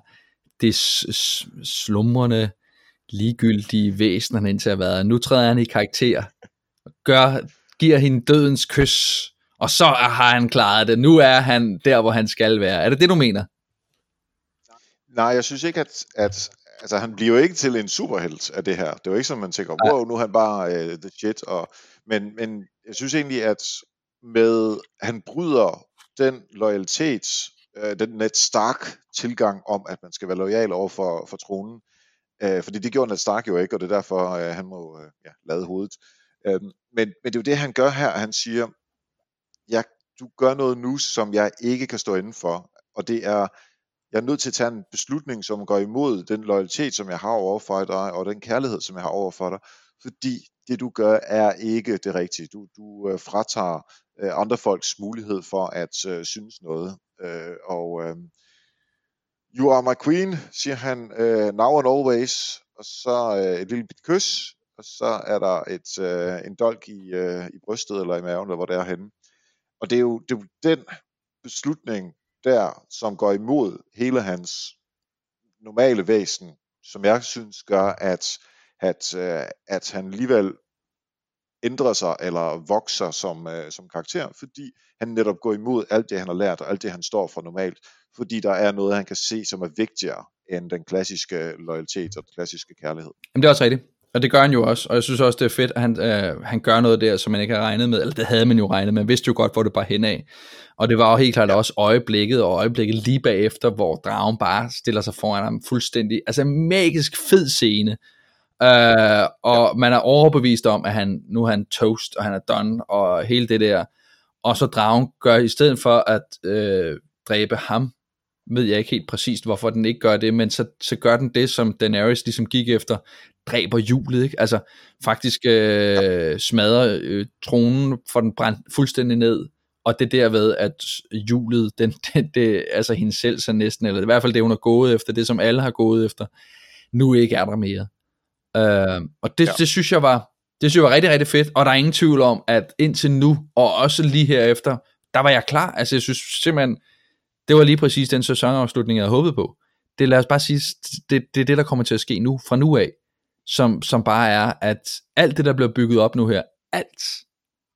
det slumrende, ligegyldige væsen, han indtil har været. Nu træder han i karakter, gør giver hende dødens kys, og så har han klaret det. Nu er han der, hvor han skal være. Er det det, du mener? Nej, jeg synes ikke, at, at altså, han bliver jo ikke til en superhelt af det her. Det er jo ikke som, man tænker, wow, nu er han bare uh, the shit. Og, men, men jeg synes egentlig, at med, han bryder den loyalitet, uh, den Ned Stark tilgang om, at man skal være lojal over for, for tronen. Uh, fordi det gjorde Ned Stark jo ikke, og det er derfor, uh, han må uh, ja, lade hovedet. Øhm, men, men det er jo det, han gør her. Han siger, jeg, du gør noget nu, som jeg ikke kan stå inden for. Og det er, jeg er nødt til at tage en beslutning, som går imod den loyalitet, som jeg har over for dig, og den kærlighed, som jeg har over for dig. Fordi det, du gør, er ikke det rigtige. Du, du øh, fratager øh, andre folks mulighed for at øh, synes noget. Øh, og øh, You are my queen, siger han, øh, now and always. Og så øh, et lille bit kys, og så er der et, øh, en dolk i, øh, i brystet eller i maven, eller hvor det er henne. Og det er, jo, det er jo den beslutning der, som går imod hele hans normale væsen, som jeg synes gør, at, at, øh, at han alligevel ændrer sig eller vokser som, øh, som karakter, fordi han netop går imod alt det, han har lært, og alt det, han står for normalt, fordi der er noget, han kan se, som er vigtigere end den klassiske loyalitet og den klassiske kærlighed. Jamen det er også rigtigt. Og det gør han jo også, og jeg synes også, det er fedt, at han, øh, han gør noget der, som man ikke har regnet med, eller det havde man jo regnet med, man vidste jo godt, hvor det bare hen af. Og det var jo helt klart også øjeblikket, og øjeblikket lige bagefter, hvor dragen bare stiller sig foran ham fuldstændig, altså en magisk fed scene, øh, og man er overbevist om, at han, nu er han toast, og han er done, og hele det der, og så dragen gør, i stedet for at øh, dræbe ham, ved jeg ikke helt præcist, hvorfor den ikke gør det, men så, så gør den det, som Daenerys ligesom gik efter, dræber hjulet, ikke? Altså faktisk øh, smadrer øh, tronen, for den brændt fuldstændig ned, og det derved, at hjulet, den, det, det, altså hende selv så næsten, eller i hvert fald det, hun har gået efter, det som alle har gået efter, nu ikke er der mere. Øh, og det, ja. det synes jeg var, det synes jeg var rigtig, rigtig fedt, og der er ingen tvivl om, at indtil nu, og også lige herefter, der var jeg klar, altså jeg synes simpelthen, det var lige præcis den sæsonafslutning, jeg havde håbet på. Det lad os bare sige, det, det er det, der kommer til at ske nu, fra nu af som, som bare er, at alt det, der bliver bygget op nu her, alt,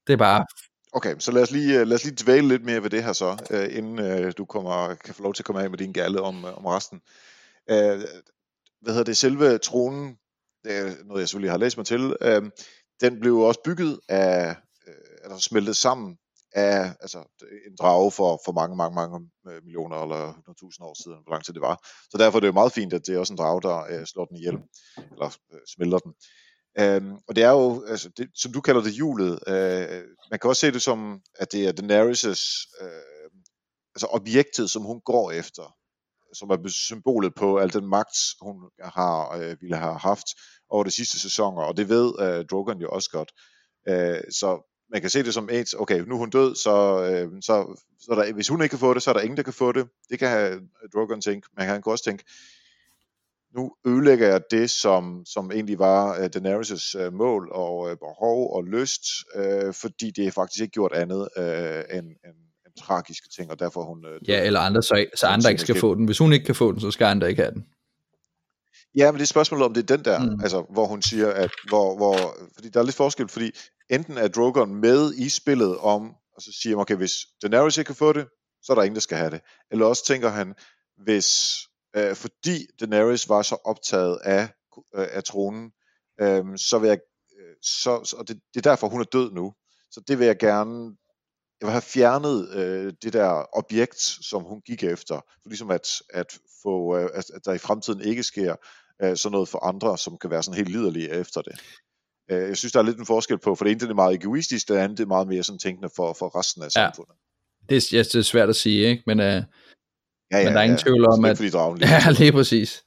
det er bare... Okay, så lad os lige, øh, lad os lige dvæle lidt mere ved det her så, øh, inden øh, du kommer, kan få lov til at komme af med din galle om, om resten. Uh, hvad hedder det, selve tronen, det er noget, jeg selvfølgelig har læst mig til, den blev også bygget af, øh, eller smeltet sammen af altså, en drage for, for mange, mange, mange øh, millioner eller 100.000 år siden, hvor lang tid det var. Så derfor er det jo meget fint, at det er også en drage, der øh, slår den ihjel, eller øh, smelter den. Øhm, og det er jo, altså, det, som du kalder det, hjulet. Øh, man kan også se det som, at det er Daenerys' øh, altså objektet, som hun går efter, som er symbolet på al den magt, hun har øh, ville have haft over de sidste sæsoner, og det ved øh, Drogon jo også godt. Øh, så man kan se det som et, okay, nu er hun død, så, øh, så, så der, hvis hun ikke kan få det, så er der ingen, der kan få det. Det kan Drogon tænke. Man kan også tænke, nu ødelægger jeg det, som, som egentlig var uh, Daenerys' uh, mål og uh, behov og lyst, uh, fordi det er faktisk ikke gjort andet uh, end, end, end tragiske ting, og derfor hun... Uh, ja, eller andre, så, så andre ikke skal få den. Hvis hun ikke kan få den, så skal andre ikke have den. Ja, men det er spørgsmålet om det er den der, mm. altså, hvor hun siger, at hvor, hvor, fordi der er lidt forskel, fordi enten er Drogon med i spillet om, og så siger man, okay, hvis Daenerys ikke kan få det, så er der ingen, der skal have det. Eller også tænker han, hvis øh, fordi Daenerys var så optaget af, øh, af tronen, øh, så vil jeg, øh, så, så, og det, det er derfor, hun er død nu, så det vil jeg gerne, jeg vil have fjernet øh, det der objekt, som hun gik efter, for ligesom at, at få, øh, at, at der i fremtiden ikke sker øh, sådan noget for andre, som kan være sådan helt liderlige efter det. Øh, jeg synes, der er lidt en forskel på, for det ene det er meget egoistisk, det andet det er meget mere sådan tænkende for, for resten af samfundet. Ja. Det, er, ja, det er svært at sige, ikke? men øh, Ja, ja, men der er ingen ja. tvivl om, at... Ja, lige præcis.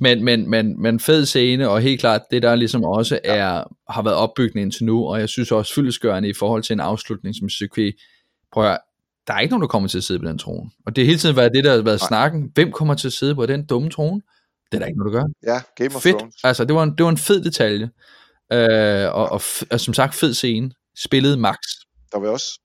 Men, men, men, men fed scene, og helt klart, det der ligesom også er, ja. har været opbygning indtil nu, og jeg synes også fyldesgørende i forhold til en afslutning som Psyche. Prøv at, der er ikke nogen, der kommer til at sidde på den trone. Og det har hele tiden været det, der har været Nej. snakken. Hvem kommer til at sidde på den dumme trone? Det er der ikke noget, der gør. Ja, Game of Fedt. Thrones. Altså, det var en, det var en fed detalje. Øh, og, og, og, som sagt, fed scene. Spillet max. Der var også,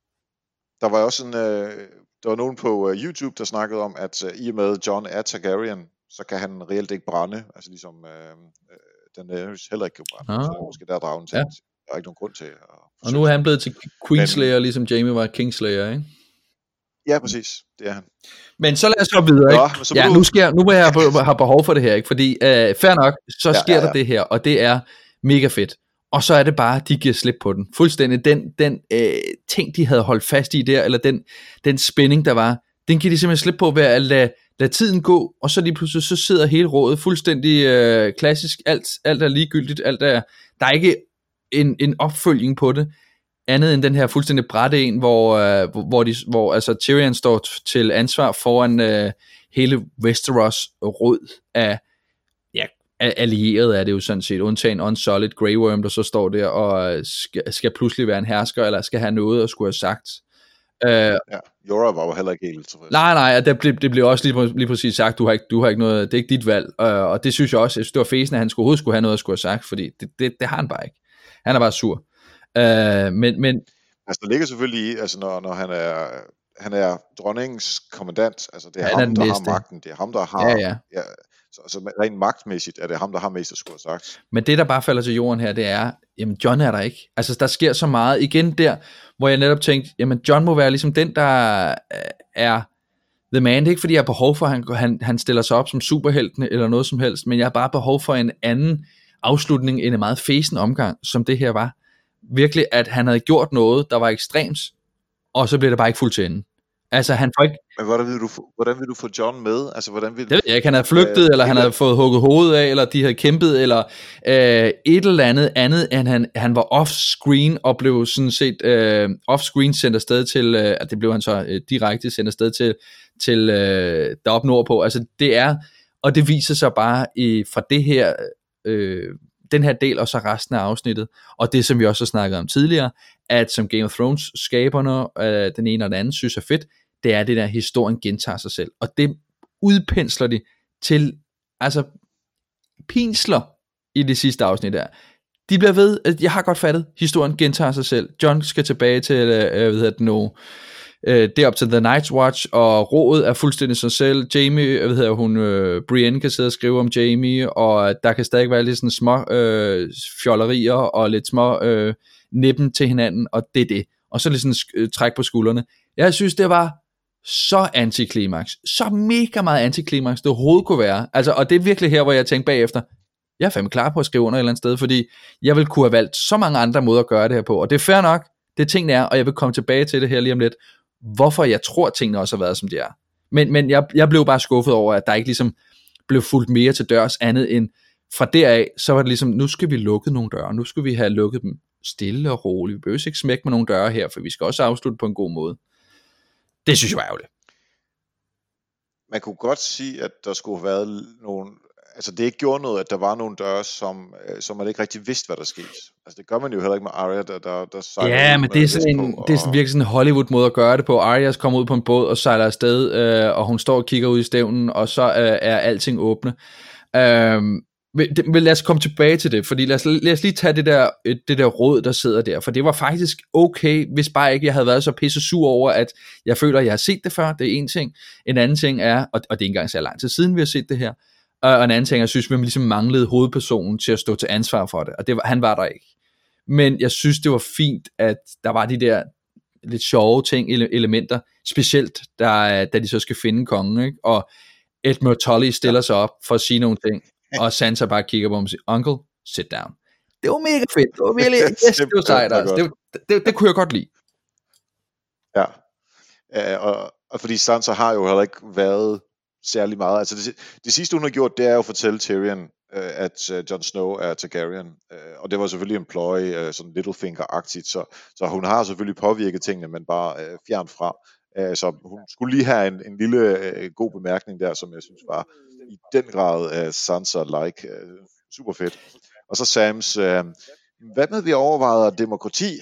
der var også en, øh, der var nogen på uh, YouTube, der snakkede om, at uh, i og med John er Targaryen, så kan han reelt ikke brænde, altså ligesom uh, uh, Daenerys heller ikke kan brænde. Ah. Så måske der er dragen til. Ja. Der er ikke nogen grund til at... Og nu er han blevet til Queenslayer, Men, ligesom Jamie var Kingslayer, ikke? Ja, præcis. Det er han. Men så lad os gå videre, ikke? Nå, ja, du... nu, skal, nu må jeg have, behov for det her, ikke? Fordi, uh, fair nok, så sker ja, ja, ja. der det her, og det er mega fedt og så er det bare, de giver slip på den. Fuldstændig den, den øh, ting, de havde holdt fast i der, eller den, den spænding, der var, den giver de simpelthen slip på ved at lade, lade tiden gå, og så lige pludselig så sidder hele rådet fuldstændig øh, klassisk, alt, alt er ligegyldigt, alt er, der er ikke en, en opfølging på det, andet end den her fuldstændig brætte en, hvor, øh, hvor, de, hvor altså Tyrion står til ansvar foran øh, hele Westeros råd af allieret er det jo sådan set, undtagen Unsolid Grey Worm, der så står der og skal, skal pludselig være en hersker, eller skal have noget at skulle have sagt. Uh, ja, Jorah var jo heller ikke helt tilfreds. Nej, nej, det blev, det blev også lige, lige præcis sagt, du har, ikke, du har ikke noget, det er ikke dit valg, uh, og det synes jeg også, jeg synes, det var fæsen, at han skulle, overhovedet skulle have noget at skulle have sagt, fordi det, det, det har han bare ikke. Han er bare sur. Uh, men, men, altså, der ligger selvfølgelig i, altså når, når han er, han er dronningens kommandant, altså det er han ham, er der næste. har magten, det er ham, der har, ja, ja. Ja, så, så rent magtmæssigt er det ham, der har mest at skulle have sagt. Men det, der bare falder til jorden her, det er, jamen John er der ikke. Altså, der sker så meget. Igen der, hvor jeg netop tænkte, jamen John må være ligesom den, der øh, er the man. Det er ikke, fordi jeg har behov for, at han, han, han stiller sig op som superhelten eller noget som helst, men jeg har bare behov for en anden afslutning end en meget fæsen omgang, som det her var. Virkelig, at han havde gjort noget, der var ekstremt, og så blev det bare ikke fuldt til ende. Altså, han får ikke... Men hvordan vil du få, hvordan vil du få John med? Altså, hvordan vil det ved jeg ikke. Han har flygtet, øh, eller han har fået hugget hovedet af, eller de har kæmpet, eller øh, et eller andet andet, end han, han var off-screen, og blev sådan set øh, off-screen sendt afsted til, øh, det blev han så øh, direkte sendt afsted til, til øh, deroppe nordpå. Altså, det er, og det viser sig bare i, fra det her, øh, den her del, og så resten af afsnittet, og det, som vi også har snakket om tidligere, at som Game of Thrones skaberne, øh, den ene og den anden, synes er fedt, det er det der, historien gentager sig selv. Og det udpensler de til, altså, pinsler i det sidste afsnit der. De bliver ved, at jeg har godt fattet, historien gentager sig selv. John skal tilbage til, øh, øh, hvad hedder det nu, øh, det er op til The Night's Watch, og rådet er fuldstændig sig selv. Jamie, hvad hedder hun, øh, Brienne kan sidde og skrive om Jamie, og der kan stadig være lidt sådan små øh, fjollerier, og lidt små øh, nippen til hinanden, og det er det. Og så lidt sådan øh, træk på skuldrene. Jeg synes, det var så antiklimaks. Så mega meget antiklimaks, det overhovedet kunne være. Altså, og det er virkelig her, hvor jeg tænkte bagefter, Jeg er fandme klar på at skrive under et eller andet sted, fordi jeg vil kunne have valgt så mange andre måder at gøre det her på, og det er fair nok, det tingene er, og jeg vil komme tilbage til det her lige om lidt, hvorfor jeg tror, tingene også har været, som de er. Men, men jeg, jeg blev bare skuffet over, at der ikke ligesom blev fuldt mere til dørs andet end, fra deraf, så var det ligesom, nu skal vi lukke nogle døre, nu skal vi have lukket dem stille og roligt, vi behøver ikke smække med nogle døre her, for vi skal også afslutte på en god måde. Det synes jeg var ærgerligt. Man kunne godt sige, at der skulle have været nogle altså det ikke gjorde noget, at der var nogle døre, som, øh, som man ikke rigtig vidste, hvad der skete. Altså det gør man jo heller ikke med Arya, der, der, der sejler Ja, men det er, sådan en, på, det er sådan virkelig sådan en Hollywood-måde at gøre det på. Arya kommer ud på en båd og sejler afsted, øh, og hun står og kigger ud i stævnen, og så øh, er alting åbne. Øh, men lad os komme tilbage til det, fordi lad os, lad os lige tage det der, det der råd, der sidder der, for det var faktisk okay, hvis bare ikke jeg havde været så pisse sur over, at jeg føler, at jeg har set det før, det er en ting. En anden ting er, og, og det er ikke engang så lang tid siden, vi har set det her, og en anden ting, jeg synes, vi ligesom manglede hovedpersonen til at stå til ansvar for det, og det var, han var der ikke. Men jeg synes, det var fint, at der var de der lidt sjove ting, elementer, specielt da, da de så skal finde kongen, ikke? og Edmund Tully stiller ja. sig op for at sige nogle ting, og Sansa bare kigger på ham og siger, Uncle, sit down. Det var mega fedt, det var virkelig, yes, det var sejt, altså. det, det, det, det kunne jeg godt lide. Ja, ja og, og fordi Sansa har jo heller ikke været særlig meget. Altså det, det sidste hun har gjort, det er jo at fortælle Tyrion, øh, at øh, Jon Snow er Targaryen. Øh, og det var selvfølgelig en ploy, øh, sådan Littlefinger-agtigt, så, så hun har selvfølgelig påvirket tingene, men bare øh, fjern fra. Øh, så hun skulle lige have en, en lille øh, god bemærkning der, som jeg synes var i den grad øh, Sansa-like. Øh, super fedt. Og så Sams, øh, hvad med vi overvejer demokrati?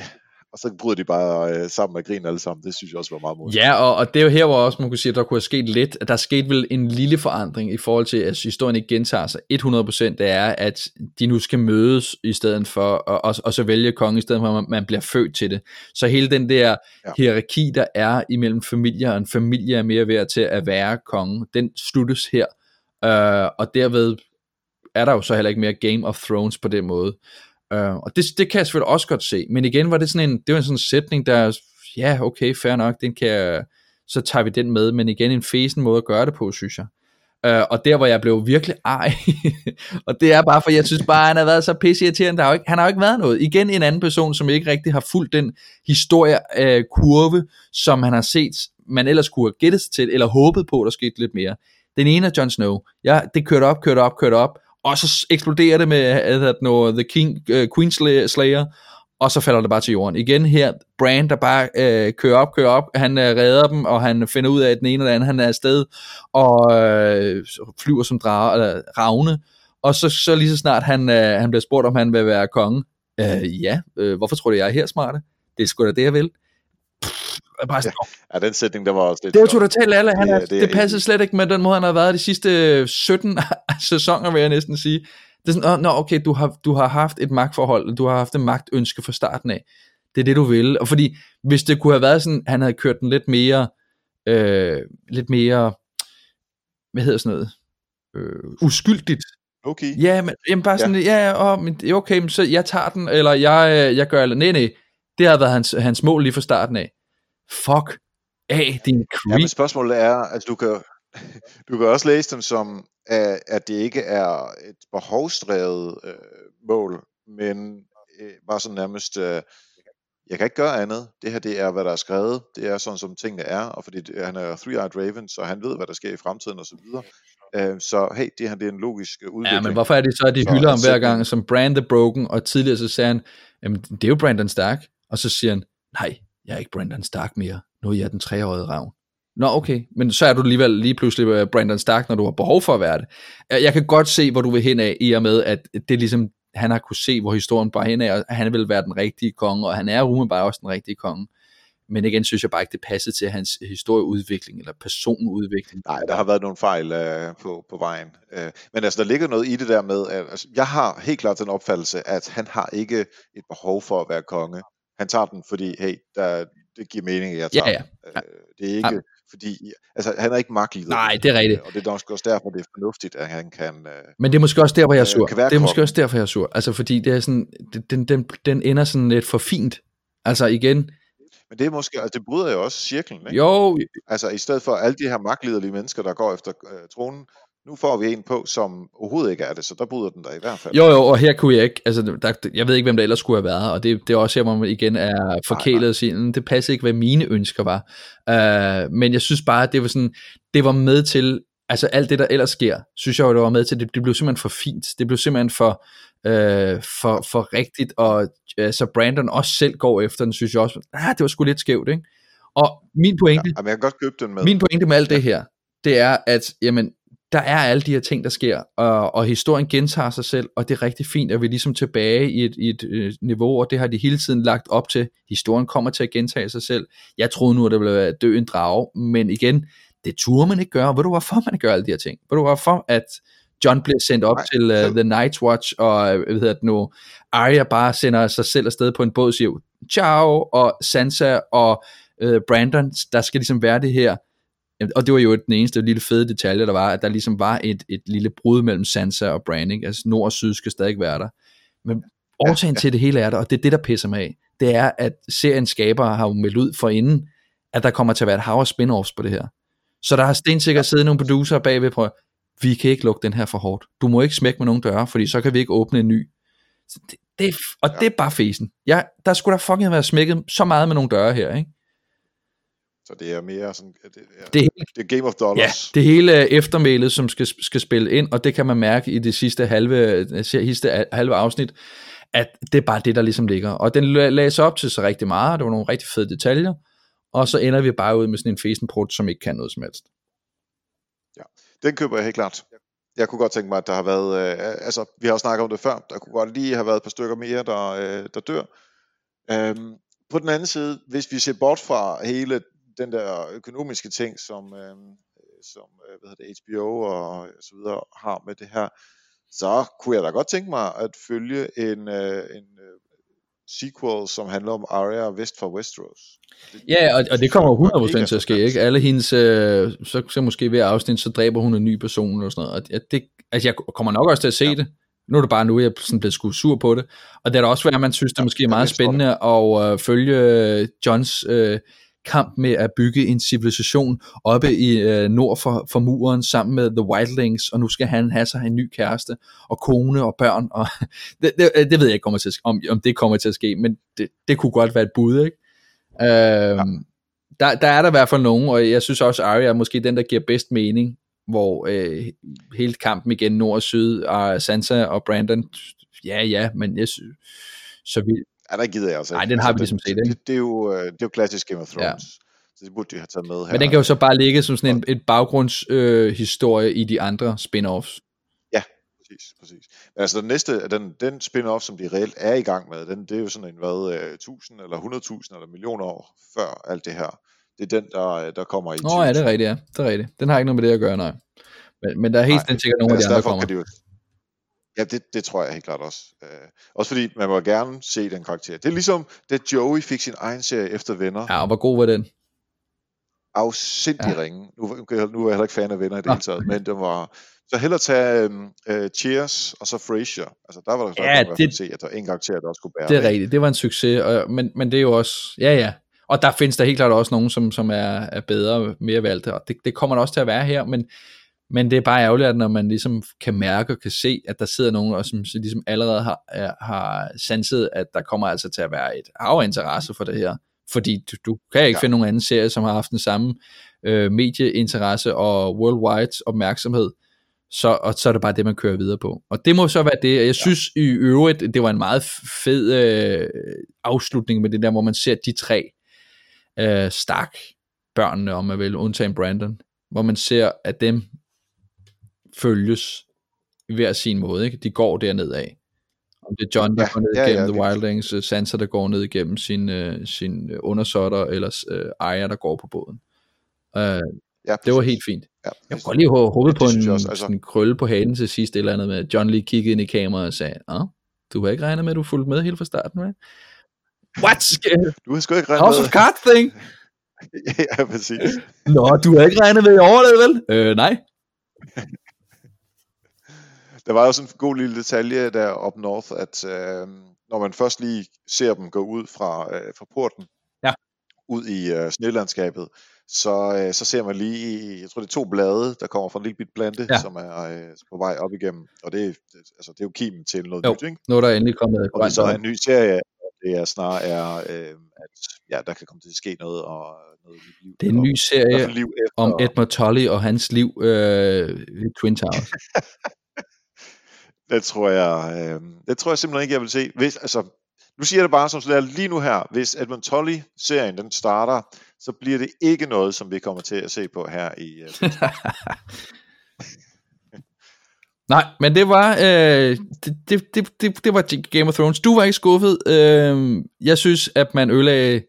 Og så bryder de bare øh, sammen med grin alle sammen. Det synes jeg også var meget morsomt. Ja, og, og det er jo her, hvor også man kunne sige, at der kunne have sket lidt. Der skete vel en lille forandring i forhold til, at historien ikke gentager sig 100%, det er, at de nu skal mødes i stedet for, og, og, og så vælge kongen i stedet for, at man bliver født til det. Så hele den der ja. hierarki, der er imellem familier, og en familie er mere værd til at være konge, den sluttes her. Øh, og derved er der jo så heller ikke mere Game of Thrones på den måde. Øh, og det, det kan jeg selvfølgelig også godt se, men igen var det sådan en, det var sådan en sætning, der, ja, okay, fair nok, den kan jeg, så tager vi den med, men igen en fesen måde at gøre det på, synes jeg. Øh, og der hvor jeg blev virkelig ej, og det er bare, for jeg synes bare, han har været så pisseirriterende, der har jo ikke, han har jo ikke været noget. Igen en anden person, som ikke rigtig har fulgt den historiekurve, øh, kurve, som han har set, man ellers kunne have gættet til, eller håbet på, der skete lidt mere. Den ene er Jon Snow. Ja, det kørte op, kørte op, kørte op, og så eksploderer det med at no, The King, øh, uh, Queen Slayer, og så falder det bare til jorden. Igen her, Brand, der bare uh, kører op, kører op, han uh, redder dem, og han finder ud af, at den ene eller anden, han er afsted, og uh, flyver som drage, eller ravne, og så, så lige så snart han, uh, han bliver spurgt, om han vil være konge, uh, ja, uh, hvorfor tror du, jeg er her, smarte? Det er sgu da det, jeg vil bare sådan, ja, ja, den sætning, der var også lidt... Det er jo totalt alle. Han er, det, det, passer slet ikke med den måde, han har været de sidste 17 sæsoner, vil jeg næsten sige. Det er sådan, nå, okay, du har, du har haft et magtforhold, du har haft en magtønske fra starten af. Det er det, du vil. Og fordi, hvis det kunne have været sådan, han havde kørt den lidt mere, øh, lidt mere, hvad hedder sådan noget, øh, uskyldigt. Okay. Ja, men jamen bare sådan, ja, ja åh, men, okay, men så jeg tager den, eller jeg, øh, jeg gør, eller nej, nej, det har været hans, hans mål lige fra starten af. Fuck af, din creep. Ja, men spørgsmålet er, at du kan, du kan også læse dem som, at det ikke er et behovsdrevet øh, mål, men øh, bare sådan nærmest, øh, jeg kan ikke gøre andet. Det her, det er, hvad der er skrevet. Det er sådan, som tingene er, og fordi det, han er Three-Eyed Raven, så han ved, hvad der sker i fremtiden og så videre. Øh, så hey, det her det er en logisk udvikling. Ja, men hvorfor er det så, at de hylder ham hver gang som Brand the Broken, og tidligere så sagde han, jamen det er jo Brandon Stark, og så siger han, nej, jeg er ikke Brandon Stark mere, nu er jeg den treårige ravn. Nå okay, men så er du alligevel lige pludselig øh, Brandon Stark, når du har behov for at være det. Jeg kan godt se, hvor du vil hen af, i og med, at det er ligesom, han har kunne se, hvor historien bare hen af, og han vil være den rigtige konge, og han er bare også den rigtige konge. Men igen synes jeg bare ikke, det passer til hans historieudvikling eller personudvikling. Nej, der har været nogle fejl uh, på, på vejen. Uh, men altså, der ligger noget i det der med, at altså, jeg har helt klart den opfattelse, at han har ikke et behov for at være konge. Han tager den, fordi hey, der, det giver mening, at jeg tager ja, ja. ja. Øh, det er ikke, ja. fordi, altså han er ikke magtlider. Nej, det er rigtigt. Og det er også derfor, det er fornuftigt, at han kan... Øh, Men det er måske også der, hvor jeg er sur. Det er måske også derfor, jeg er sur. Altså fordi det er sådan, den, den, den ender sådan lidt for fint. Altså igen, men det er måske, altså det bryder jo også cirklen, ikke? Jo. Altså i stedet for alle de her magtliderlige mennesker, der går efter øh, tronen, nu får vi en på, som overhovedet ikke er det, så der bryder den der i hvert fald. Jo, jo, og her kunne jeg ikke, altså, der, jeg ved ikke, hvem der ellers skulle have været, og det, det er også her, hvor man igen er forkælet og siger, det passer ikke, hvad mine ønsker var. Uh, men jeg synes bare, at det var sådan, det var med til, altså alt det, der ellers sker, synes jeg jo, det var med til, det, det blev simpelthen for fint, det blev simpelthen for, uh, for, for rigtigt, og altså Brandon også selv går efter den, synes jeg også, ah, det var sgu lidt skævt, ikke? Og min pointe, ja, jeg kan godt købe den med. Min pointe med alt det her, det er, at jamen, der er alle de her ting, der sker, og, og historien gentager sig selv, og det er rigtig fint, at vi er ligesom tilbage i et, i et øh, niveau, og det har de hele tiden lagt op til. Historien kommer til at gentage sig selv. Jeg troede nu, at det ville dø en drage, men igen, det turde man ikke gøre. Ved du, hvorfor man gør alle de her ting? Ved du, hvorfor at John bliver sendt op Nej, til uh, The Night's Watch, og hvad hedder det nu, Arya bare sender sig selv afsted på en båd og siger, ciao, og Sansa og uh, Brandon, der skal ligesom være det her og det var jo den eneste lille fede detalje, der var, at der ligesom var et, et lille brud mellem Sansa og Bran, ikke? altså nord og syd skal stadig være der. Men årsagen ja, ja. til det hele er der, og det er det, der pisser mig af, det er, at serien skaber har jo meldt ud for inden, at der kommer til at være et hav af spin-offs på det her. Så der har stensikkert siddet nogle producer bagved på, vi kan ikke lukke den her for hårdt. Du må ikke smække med nogen døre, fordi så kan vi ikke åbne en ny. Så det, det, og det er bare fesen. Ja, der skulle der fucking være smækket så meget med nogle døre her, ikke? Så det er mere sådan, det, er, det, det er Game of Dollars. Ja, det hele eftermælet, som skal, skal spille ind, og det kan man mærke i det sidste halve, sidste halve afsnit, at det er bare det, der ligesom ligger. Og den lagde op til så rigtig meget, det var nogle rigtig fede detaljer, og så ender vi bare ud med sådan en fesenprut, som ikke kan noget som helst. Ja, den køber jeg helt klart. Jeg kunne godt tænke mig, at der har været, øh, altså vi har jo snakket om det før, der kunne godt lige have været et par stykker mere, der, øh, der dør. Øhm, på den anden side, hvis vi ser bort fra hele den der økonomiske ting, som, øh, som øh, hvad hedder det, HBO og så videre har med det her, så kunne jeg da godt tænke mig at følge en, øh, en øh, sequel, som handler om Arya vest for Westeros. Det, ja, og, og det kommer 100% til at ske, ikke? Alle hendes, øh, så, så måske ved afsnit, så dræber hun en ny person eller sådan noget. Og det, altså, jeg kommer nok også til at se ja. det. Nu er det bare nu, jeg sådan blevet skudt sur på det. Og det er da også, at man synes, det måske er meget spændende at øh, følge Johns øh, kamp med at bygge en civilisation oppe i øh, nord for, for muren sammen med The Wildlings, og nu skal han have sig en ny kæreste, og kone og børn, og det, det, det ved jeg ikke, kommer til, om, om det kommer til at ske, men det, det kunne godt være et bud, ikke? Øh, ja. der, der er der i hvert fald nogen, og jeg synes også, Arya er måske den, der giver bedst mening, hvor øh, hele kampen igen nord og syd, og Sansa og Brandon, ja ja, men jeg synes, så vi, Ja, der gider jeg også. Nej, den har vi ligesom set, ikke? Det, det, er jo, øh, det er jo klassisk Game of Thrones. Ja. Så det burde de have taget med her. Men den kan jo så bare ligge som sådan en et baggrundshistorie øh, i de andre spin-offs. Ja, præcis, præcis. Men altså den næste, den, den spin-off, som de reelt er i gang med, den, det er jo sådan en, hvad, 1000 øh, eller 100.000 eller millioner år før alt det her. Det er den, der, øh, der kommer i Nå ja, det er rigtigt, ja. Det er rigtigt. Den har ikke noget med det at gøre, nej. Men, men der er helt sikkert nogle af de andre, der kommer. Kan det jo, Ja, det, det tror jeg helt klart også. Uh, også fordi man må gerne se den karakter. Det er ligesom, da Joey fik sin egen serie efter Venner. Ja, og hvor god var den? Afsindig ja. ringe. Nu, nu er jeg heller ikke fan af Venner i det hele taget, men det var... Så hellere tage uh, Cheers og så Frasier. Altså der var der ja, så det, se, at der var en karakter, der også kunne bære Det er med. rigtigt, det var en succes, og, men, men det er jo også... Ja, ja. Og der findes der helt klart også nogen, som, som er, er bedre, mere valgte, og det, det kommer der også til at være her, men men det er bare ærgerligt, at når man ligesom kan mærke og kan se, at der sidder nogen, og som ligesom allerede har, har sanset, at der kommer altså til at være et hav interesse for det her. Fordi du, du kan ikke ja. finde nogen anden serie, som har haft den samme øh, medieinteresse og worldwide opmærksomhed. Så, og så er det bare det, man kører videre på. Og det må så være det. Jeg synes ja. i øvrigt, det var en meget fed øh, afslutning med det der, hvor man ser de tre øh, Stark børnene, om man vil, undtagen Brandon, hvor man ser, at dem følges i hver sin måde. Ikke? De går derned af. Om det er John, der ja, går ned ja, igennem ja, The Wildlings, uh, Sansa, der går ned igennem sin, uh, sin undersåtter, eller uh, Arya, der går på båden. Uh, ja, det var helt fint. Ja, jeg kunne lige håbe på en også, altså... sådan krølle på hanen til sidst, eller andet med, John lige kiggede ind i kameraet og sagde, ah, du har ikke regnet med, at du fulgte med helt fra starten, hvad? What? Du har sgu ikke regnet House of Cards thing? ja, præcis. Nå, du har ikke regnet med, at jeg overlevede, vel? Øh, nej. Der var også en god lille detalje der up north, at øh, når man først lige ser dem gå ud fra, øh, fra porten, ja. ud i øh, snelandskabet, så, øh, så ser man lige, jeg tror det er to blade, der kommer fra en lille bit plante, ja. som er øh, på vej op igennem, og det, det, altså, det er jo kimen til noget jo, nyt, ikke? nu er der endelig kommet Og det så er en ny serie, det er snarere er, øh, at ja, der kan komme til at ske noget, og noget liv. Det er en ny serie liv efter, om Edmund Tully og hans liv øh, i Twin Towers. det tror jeg, øh, det tror jeg simpelthen ikke, jeg vil se. Hvis, altså, nu siger jeg det bare som det er lige nu her. Hvis Edmund Tully-serien den starter, så bliver det ikke noget, som vi kommer til at se på her i... Uh, Nej, men det var, øh, det, det, det, det, det var Game of Thrones. Du var ikke skuffet. Øh, jeg synes, at man ødelagde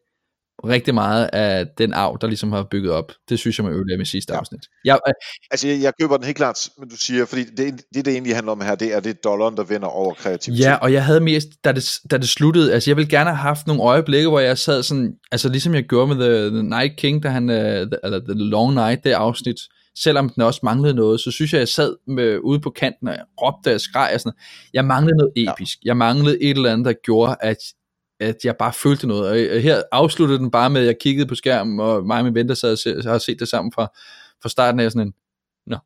rigtig meget af den arv, der ligesom har bygget op. Det synes jeg, man ødelagde med sidste ja. afsnit. Jeg, øh, altså, jeg, jeg køber den helt klart, men du siger, fordi det, det, det egentlig handler om her, det er det dollaren, der vinder over kreativitet. Ja, og jeg havde mest, da det, da det sluttede, altså jeg ville gerne have haft nogle øjeblikke, hvor jeg sad sådan, altså ligesom jeg gjorde med The, the Night King, da han, uh, the, eller The Long Night, det afsnit, selvom den også manglede noget, så synes jeg, jeg sad med, ude på kanten, og jeg råbte og skreg og sådan Jeg manglede noget episk. Ja. Jeg manglede et eller andet, der gjorde, at at jeg bare følte noget. Og øh, her afsluttede den bare med, at jeg kiggede på skærmen, og mig og min ven, der sad og har set det sammen fra, fra starten af sådan en, nå.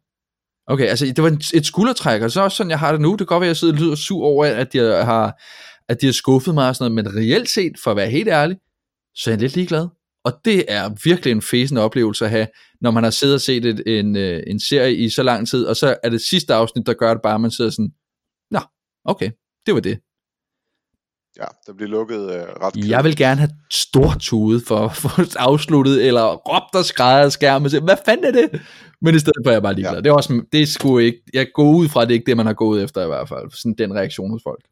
Okay, altså det var et skuldertræk, og så er også sådan, jeg har det nu. Det kan godt være, at jeg sidder og lyder sur over, at jeg har, at de har skuffet mig og sådan noget, men reelt set, for at være helt ærlig, så er jeg lidt ligeglad. Og det er virkelig en fæsende oplevelse at have, når man har siddet og set et, en, øh, en serie i så lang tid, og så er det sidste afsnit, der gør det bare, at man sidder sådan, nå, okay, det var det. Ja, der bliver lukket øh, ret kød. Jeg vil gerne have stor tude for at få afsluttet, eller råbt og skrejet af skærmen, hvad fanden er det? Men i stedet for jeg bare ligeglad. Ja. Det er også, det er sgu ikke, jeg går ud fra, at det er ikke det, man har gået efter i hvert fald, sådan den reaktion hos folk.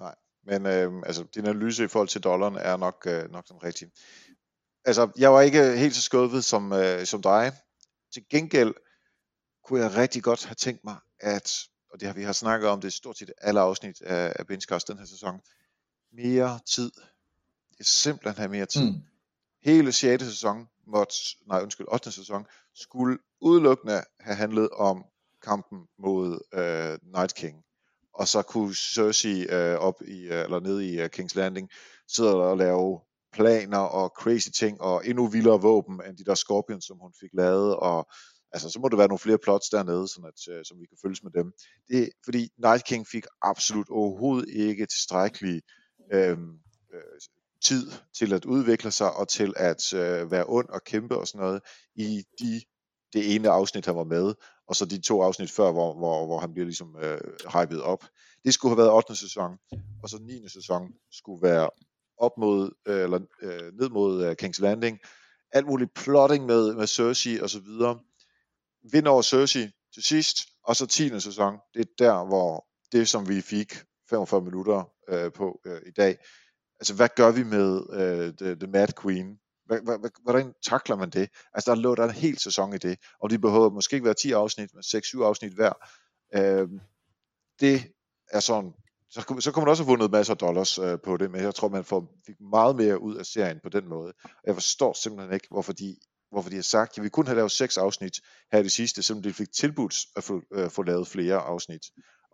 Nej, men øh, altså, din analyse i forhold til dollaren er nok, øh, nok den rigtige altså, jeg var ikke helt så skuffet som, øh, som dig. Til gengæld kunne jeg rigtig godt have tænkt mig, at, og det har vi har snakket om, det er stort set alle afsnit af, af Benchcast den her sæson, mere tid. Det er simpelthen have mere tid. Mm. Hele 6. sæson, måtte, nej undskyld, 8. sæson, skulle udelukkende have handlet om kampen mod øh, Night King. Og så kunne Cersei øh, op i, øh, eller nede i uh, King's Landing sidde og lave planer og crazy ting, og endnu vildere våben end de der Scorpions, som hun fik lavet, og altså, så må der være nogle flere plots dernede, sådan at, øh, som vi kan følges med dem. Det, fordi Night King fik absolut overhovedet ikke tilstrækkelig øhm, øh, tid til at udvikle sig, og til at øh, være ond og kæmpe og sådan noget, i de, det ene afsnit, han var med, og så de to afsnit før, hvor, hvor, hvor han bliver ligesom øh, hypet op. Det skulle have været 8. sæson, og så 9. sæson skulle være op mod, øh, eller øh, ned mod øh, King's Landing. Alt muligt plotting med, med Cersei og så videre. Vind over Cersei til sidst, og så 10. sæson. Det er der, hvor det, som vi fik 45 minutter øh, på øh, i dag, altså hvad gør vi med øh, the, the Mad Queen? Hvordan takler man det? Altså der lå der en hel sæson i det, og de behøver måske ikke være 10 afsnit, men 6-7 afsnit hver. Øh, det er sådan så, så kunne man også have vundet masser af dollars øh, på det, men jeg tror, man får, fik meget mere ud af serien på den måde. Og jeg forstår simpelthen ikke, hvorfor de, hvorfor de har sagt, at vi kunne have lavet seks afsnit her i det sidste, selvom de fik tilbudt at få, øh, få lavet flere afsnit.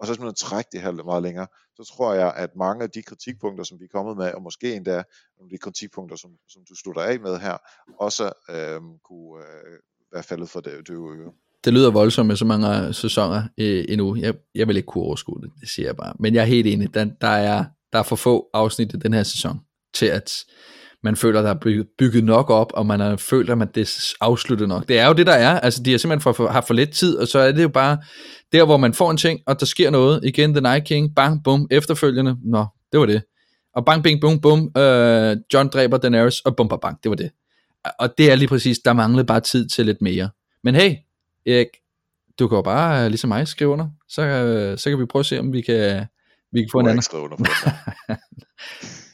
Og så simpelthen trække det her meget længere, så tror jeg, at mange af de kritikpunkter, som vi er kommet med, og måske endda nogle af de kritikpunkter, som, som du slutter af med her, også øh, kunne øh, være faldet for det, det det lyder voldsomt med så mange øh, sæsoner øh, endnu. Jeg, jeg vil ikke kunne overskue det, det siger jeg bare. Men jeg er helt enig, der, der, er, der er for få afsnit i den her sæson, til at man føler, der er bygget, nok op, og man har følt, at man det afsluttet nok. Det er jo det, der er. Altså, de har simpelthen for, for, haft for lidt tid, og så er det jo bare der, hvor man får en ting, og der sker noget. Igen, The Night King, bang, bum, efterfølgende. Nå, det var det. Og bang, bing, bum, bum, øh, John dræber Daenerys, og bum, bang, bang, det var det. Og det er lige præcis, der manglede bare tid til lidt mere. Men hey, Erik, du kan jo bare, ligesom mig, skrive under. Så, øh, så kan vi prøve at se, om vi kan, vi kan få en anden. skrive under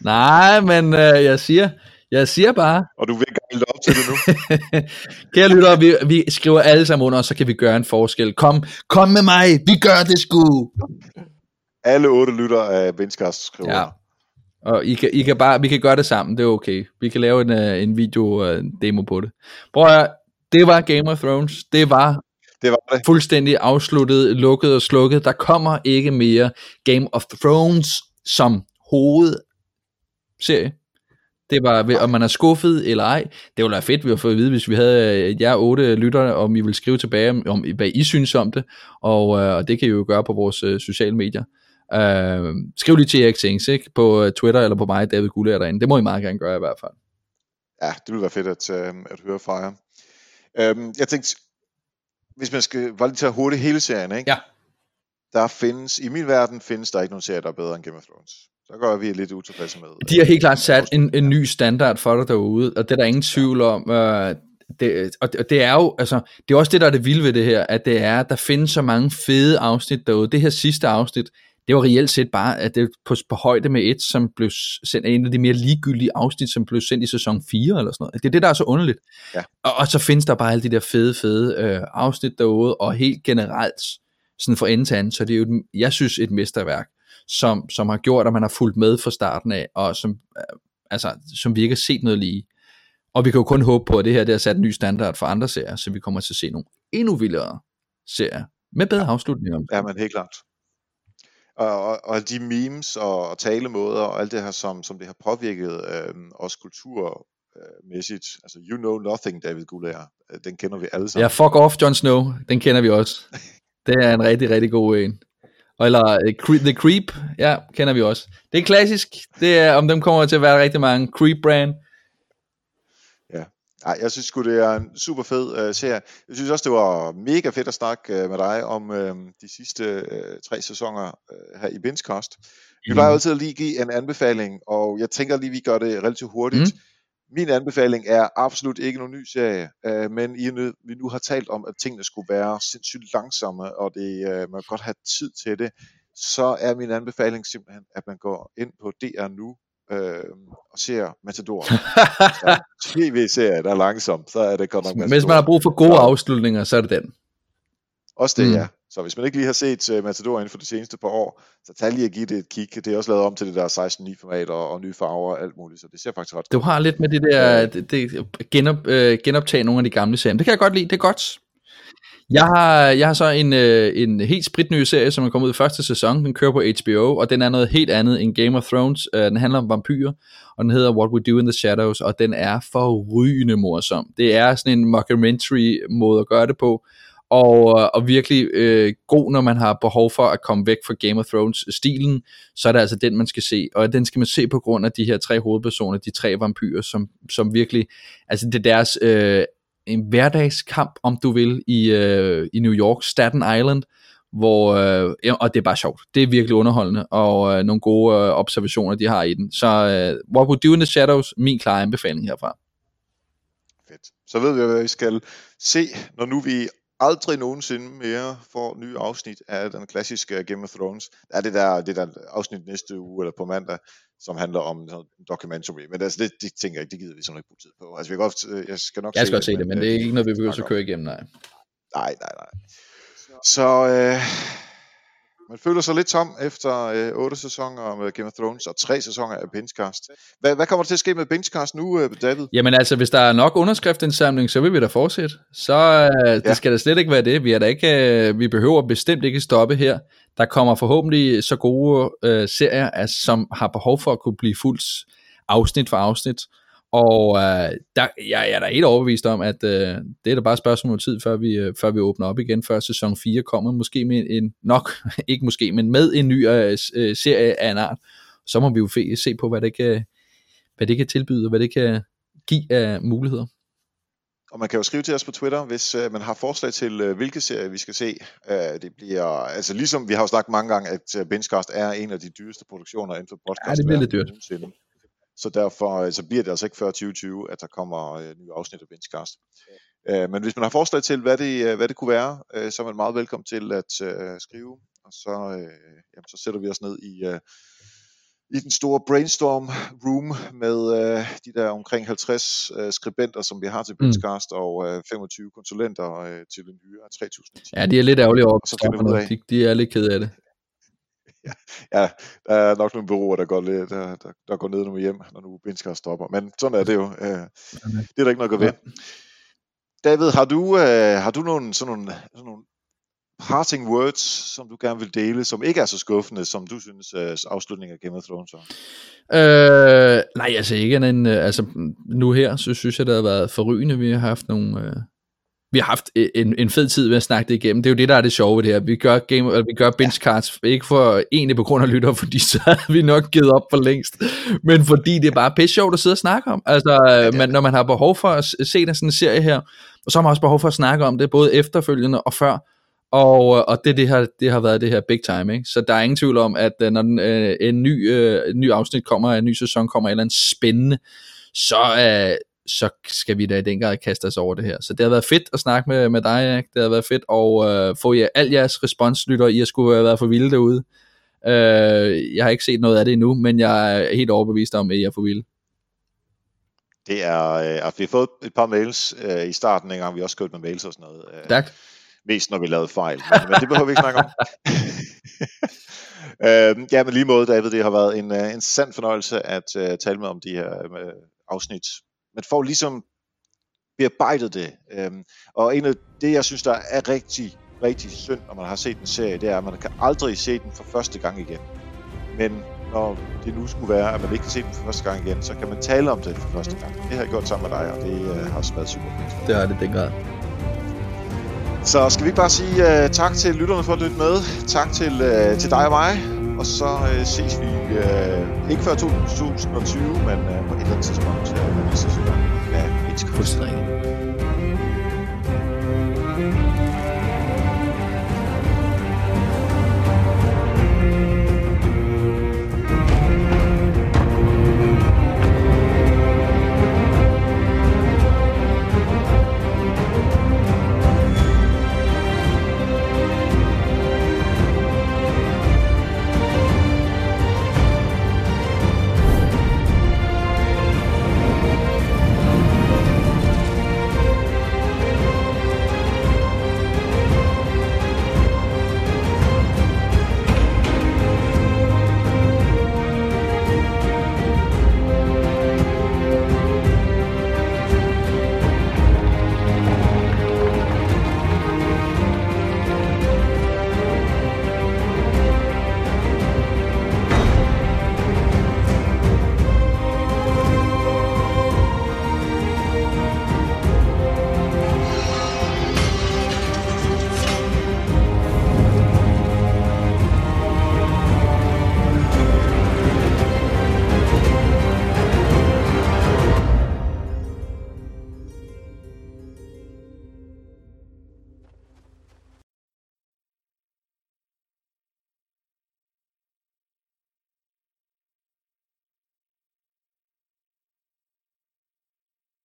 Nej, men øh, jeg siger, jeg siger bare... Og du vil ikke op til det nu? Kære lyttere, vi, vi skriver alle sammen under, og så kan vi gøre en forskel. Kom, kom med mig, vi gør det sgu! Alle otte lytter af Benskast skriver ja. Og I kan, I kan bare, vi kan gøre det sammen, det er okay. Vi kan lave en, uh, en video uh, demo på det. Prøv at det var Game of Thrones. Det var det var det. fuldstændig afsluttet, lukket og slukket. Der kommer ikke mere Game of Thrones som hovedserie. Det var, om man er skuffet eller ej. Det ville være fedt, vi har fået at vide, hvis vi havde øh, jer otte lyttere, om I vil skrive tilbage, om, om hvad I synes om det. Og, øh, og det kan I jo gøre på vores øh, sociale medier. Øh, skriv lige til Erik Sings, ikke? På Twitter eller på mig, David Guller derinde. Det må I meget gerne gøre i hvert fald. Ja, det ville være fedt at, øh, at høre fra jer. Øh, jeg tænkte, hvis man skal bare lige tage hurtigt hele serien, ikke? Ja. Der findes, i min verden findes der ikke nogen serie, der er bedre end Game of Thrones. Så gør vi lidt utilfredse med. De har helt klart sat en, en ny standard for dig derude, og det er der ingen tvivl om. Øh, det, og, det, og det er jo, altså, det er også det, der er det vilde ved det her, at det er, der findes så mange fede afsnit derude. Det her sidste afsnit, det var reelt set bare, at det på, på højde med et, som blev sendt, en af de mere ligegyldige afsnit, som blev sendt i sæson 4 eller sådan noget. Det er det, der er så underligt. Ja. Og, og så findes der bare alle de der fede, fede øh, afsnit derude, og helt generelt, sådan for ende til anden, så det er jo, et, jeg synes, et mesterværk, som, som har gjort, at man har fulgt med fra starten af, og som, øh, altså, som vi ikke har set noget lige. Og vi kan jo kun håbe på, at det her det har sat en ny standard for andre serier, så vi kommer til at se nogle endnu vildere serier, med bedre afslutninger. Ja, men helt klart og, og, og de memes og, og talemåder og alt det her, som, som det har påvirket øh, os kulturmæssigt. Altså, you know nothing, David Gulager. Øh, den kender vi alle sammen. Ja, fuck off, Jon Snow. Den kender vi også. Det er en rigtig, rigtig god en. Eller uh, The Creep, ja, kender vi også. Det er klassisk. Det er, om dem kommer til at være rigtig mange. Creep brand. Ej, jeg synes det er en super fed uh, serie. Jeg synes også, det var mega fedt at snakke uh, med dig om uh, de sidste uh, tre sæsoner uh, her i Bingecast. Vi plejer mm. altid at lige give en anbefaling, og jeg tænker lige, vi gør det relativt hurtigt. Mm. Min anbefaling er absolut ikke nogen ny serie, uh, men i nu, vi nu har talt om, at tingene skulle være sindssygt langsomme, og det, uh, man godt have tid til det, så er min anbefaling simpelthen, at man går ind på DR Nu, øh, og ser Matador. TV-serie, der er langsom, så er det godt nok Matador. Hvis man har brug for gode afslutninger, så er det den. Også det, mm. ja. Så hvis man ikke lige har set uh, Matador inden for de seneste par år, så tag lige at give det et kig. Det er også lavet om til det der 16.9 format og, og nye farver og alt muligt, så det ser faktisk ret Du har lidt med det der, det, det, genop, øh, genoptage nogle af de gamle serier. Det kan jeg godt lide, det er godt. Jeg har, jeg har så en, øh, en helt spritny serie, som er kommet ud i første sæson. Den kører på HBO, og den er noget helt andet end Game of Thrones. Øh, den handler om vampyrer, og den hedder What We Do in the Shadows, og den er forrygende morsom. Det er sådan en mockumentary måde at gøre det på, og, øh, og virkelig øh, god, når man har behov for at komme væk fra Game of Thrones-stilen, så er det altså den, man skal se. Og den skal man se på grund af de her tre hovedpersoner, de tre vampyrer, som, som virkelig, altså det er deres øh, en hverdagskamp, om du vil, i, øh, i New York, Staten Island, hvor, øh, og det er bare sjovt. Det er virkelig underholdende, og øh, nogle gode øh, observationer, de har i den. Så øh, What We Do in the Shadows, min klare anbefaling herfra. Fedt. Så ved vi, hvad vi skal se, når nu vi aldrig nogensinde mere får nye afsnit af den klassiske Game of Thrones. Der er det der, det der afsnit næste uge, eller på mandag, som handler om en documentary. Men altså, det, det tænker jeg ikke, det gider vi sådan ikke bruge tid på. Altså, vi godt, øh, jeg skal nok jeg skal se godt det, se det, men, men det er ikke noget, vi behøver at køre igennem, nej. Nej, nej, nej. Så øh, man føler sig lidt tom efter øh, otte sæsoner med Game of Thrones og tre sæsoner af Bingecast. Hvad, hvad kommer der til at ske med Bingecast nu, øh, David? Jamen altså, hvis der er nok underskriftindsamling, så vil vi da fortsætte. Så øh, det ja. skal da slet ikke være det. Vi, er da ikke, øh, vi behøver bestemt ikke stoppe her. Der kommer forhåbentlig så gode øh, serier, altså, som har behov for at kunne blive fuldt afsnit for afsnit. Og øh, der, jeg er da helt overbevist om, at øh, det er da bare spørgsmål om tid, før vi, øh, før vi åbner op igen, før sæson 4 kommer, måske med en, nok, ikke måske, men med en ny øh, øh, serie af en art. Så må vi jo se på, hvad det kan, hvad det kan tilbyde, og hvad det kan give af muligheder. Og man kan jo skrive til os på Twitter, hvis øh, man har forslag til, øh, hvilke serier vi skal se. Øh, det bliver, altså ligesom vi har jo snakket mange gange, at øh, Benchcast er en af de dyreste produktioner inden for podcast. Ja, det bliver lidt dyrt. Nogensinde. Så derfor øh, så bliver det altså ikke før 2020, at der kommer øh, nye afsnit af Benchcast. Øh, men hvis man har forslag til, hvad det, øh, hvad det kunne være, øh, så er man meget velkommen til at øh, skrive. Og så, øh, jamen, så sætter vi os ned i, øh, i den store brainstorm room med øh, de der omkring 50 øh, skribenter, som vi har til Benchcast, mm. og øh, 25 konsulenter øh, til en hyre af 3.000. Ja, de er lidt ærgerlige over, de, de er lidt kede af det ja, der er nok nogle bureauer, der går, lidt, der, der, der går ned nu hjem, når nu Binsker stopper. Men sådan er det jo. Øh, det er der ikke noget at ved. David, har du, øh, har du nogle, sådan nogle, sådan nogle parting words, som du gerne vil dele, som ikke er så skuffende, som du synes uh, afslutningen af Game of Thrones var? Øh, nej, altså ikke en, altså nu her, så synes jeg, det har været forrygende. Vi har haft nogle, øh, vi har haft en, en fed tid ved at snakke det igennem. Det er jo det, der er det sjove ved det her. Vi gør, game, eller vi gør bench cards, ikke for egentlig på grund af lytter, fordi så havde vi nok givet op for længst, men fordi det er bare pisse sjovt at sidde og snakke om. Altså, ja, man, når man har behov for at se sådan en serie her, og så har man også behov for at snakke om det, både efterfølgende og før, og, og det, det, har, det har været det her big time, ikke? Så der er ingen tvivl om, at øh, når den, øh, en, ny, øh, en ny afsnit kommer, en ny sæson kommer, eller en spændende, så, øh, så skal vi da i den grad kaste os over det her. Så det har været fedt at snakke med, med dig, Jack. Det har været fedt at øh, få jer, al jeres responslytter. I har skulle have været for vilde derude. Øh, jeg har ikke set noget af det endnu, men jeg er helt overbevist om, at I er for vilde. Det er, øh, at vi har fået et par mails øh, i starten, en gang vi også skrevet med mails og sådan noget. Øh, tak. Mest når vi lavede fejl, men, men det behøver vi ikke snakke om. øh, ja, men lige måde, David, det har været en, øh, en sand fornøjelse at uh, tale med om de her uh, afsnit man får ligesom bearbejdet det. Øhm, og en af det, jeg synes, der er rigtig, rigtig synd, når man har set en serie, det er, at man kan aldrig se den for første gang igen. Men når det nu skulle være, at man ikke kan se den for første gang igen, så kan man tale om det for første gang. Det har jeg gjort sammen med dig, og det uh, har også været super fedt. Det har det, grad. Så skal vi ikke bare sige uh, tak til lytterne for at lytte med. Tak til, uh, til dig og mig. Og så uh, ses vi uh, ikke før 2020, men uh, på et eller andet tidspunkt uh, næste sæson af Fuldstændig.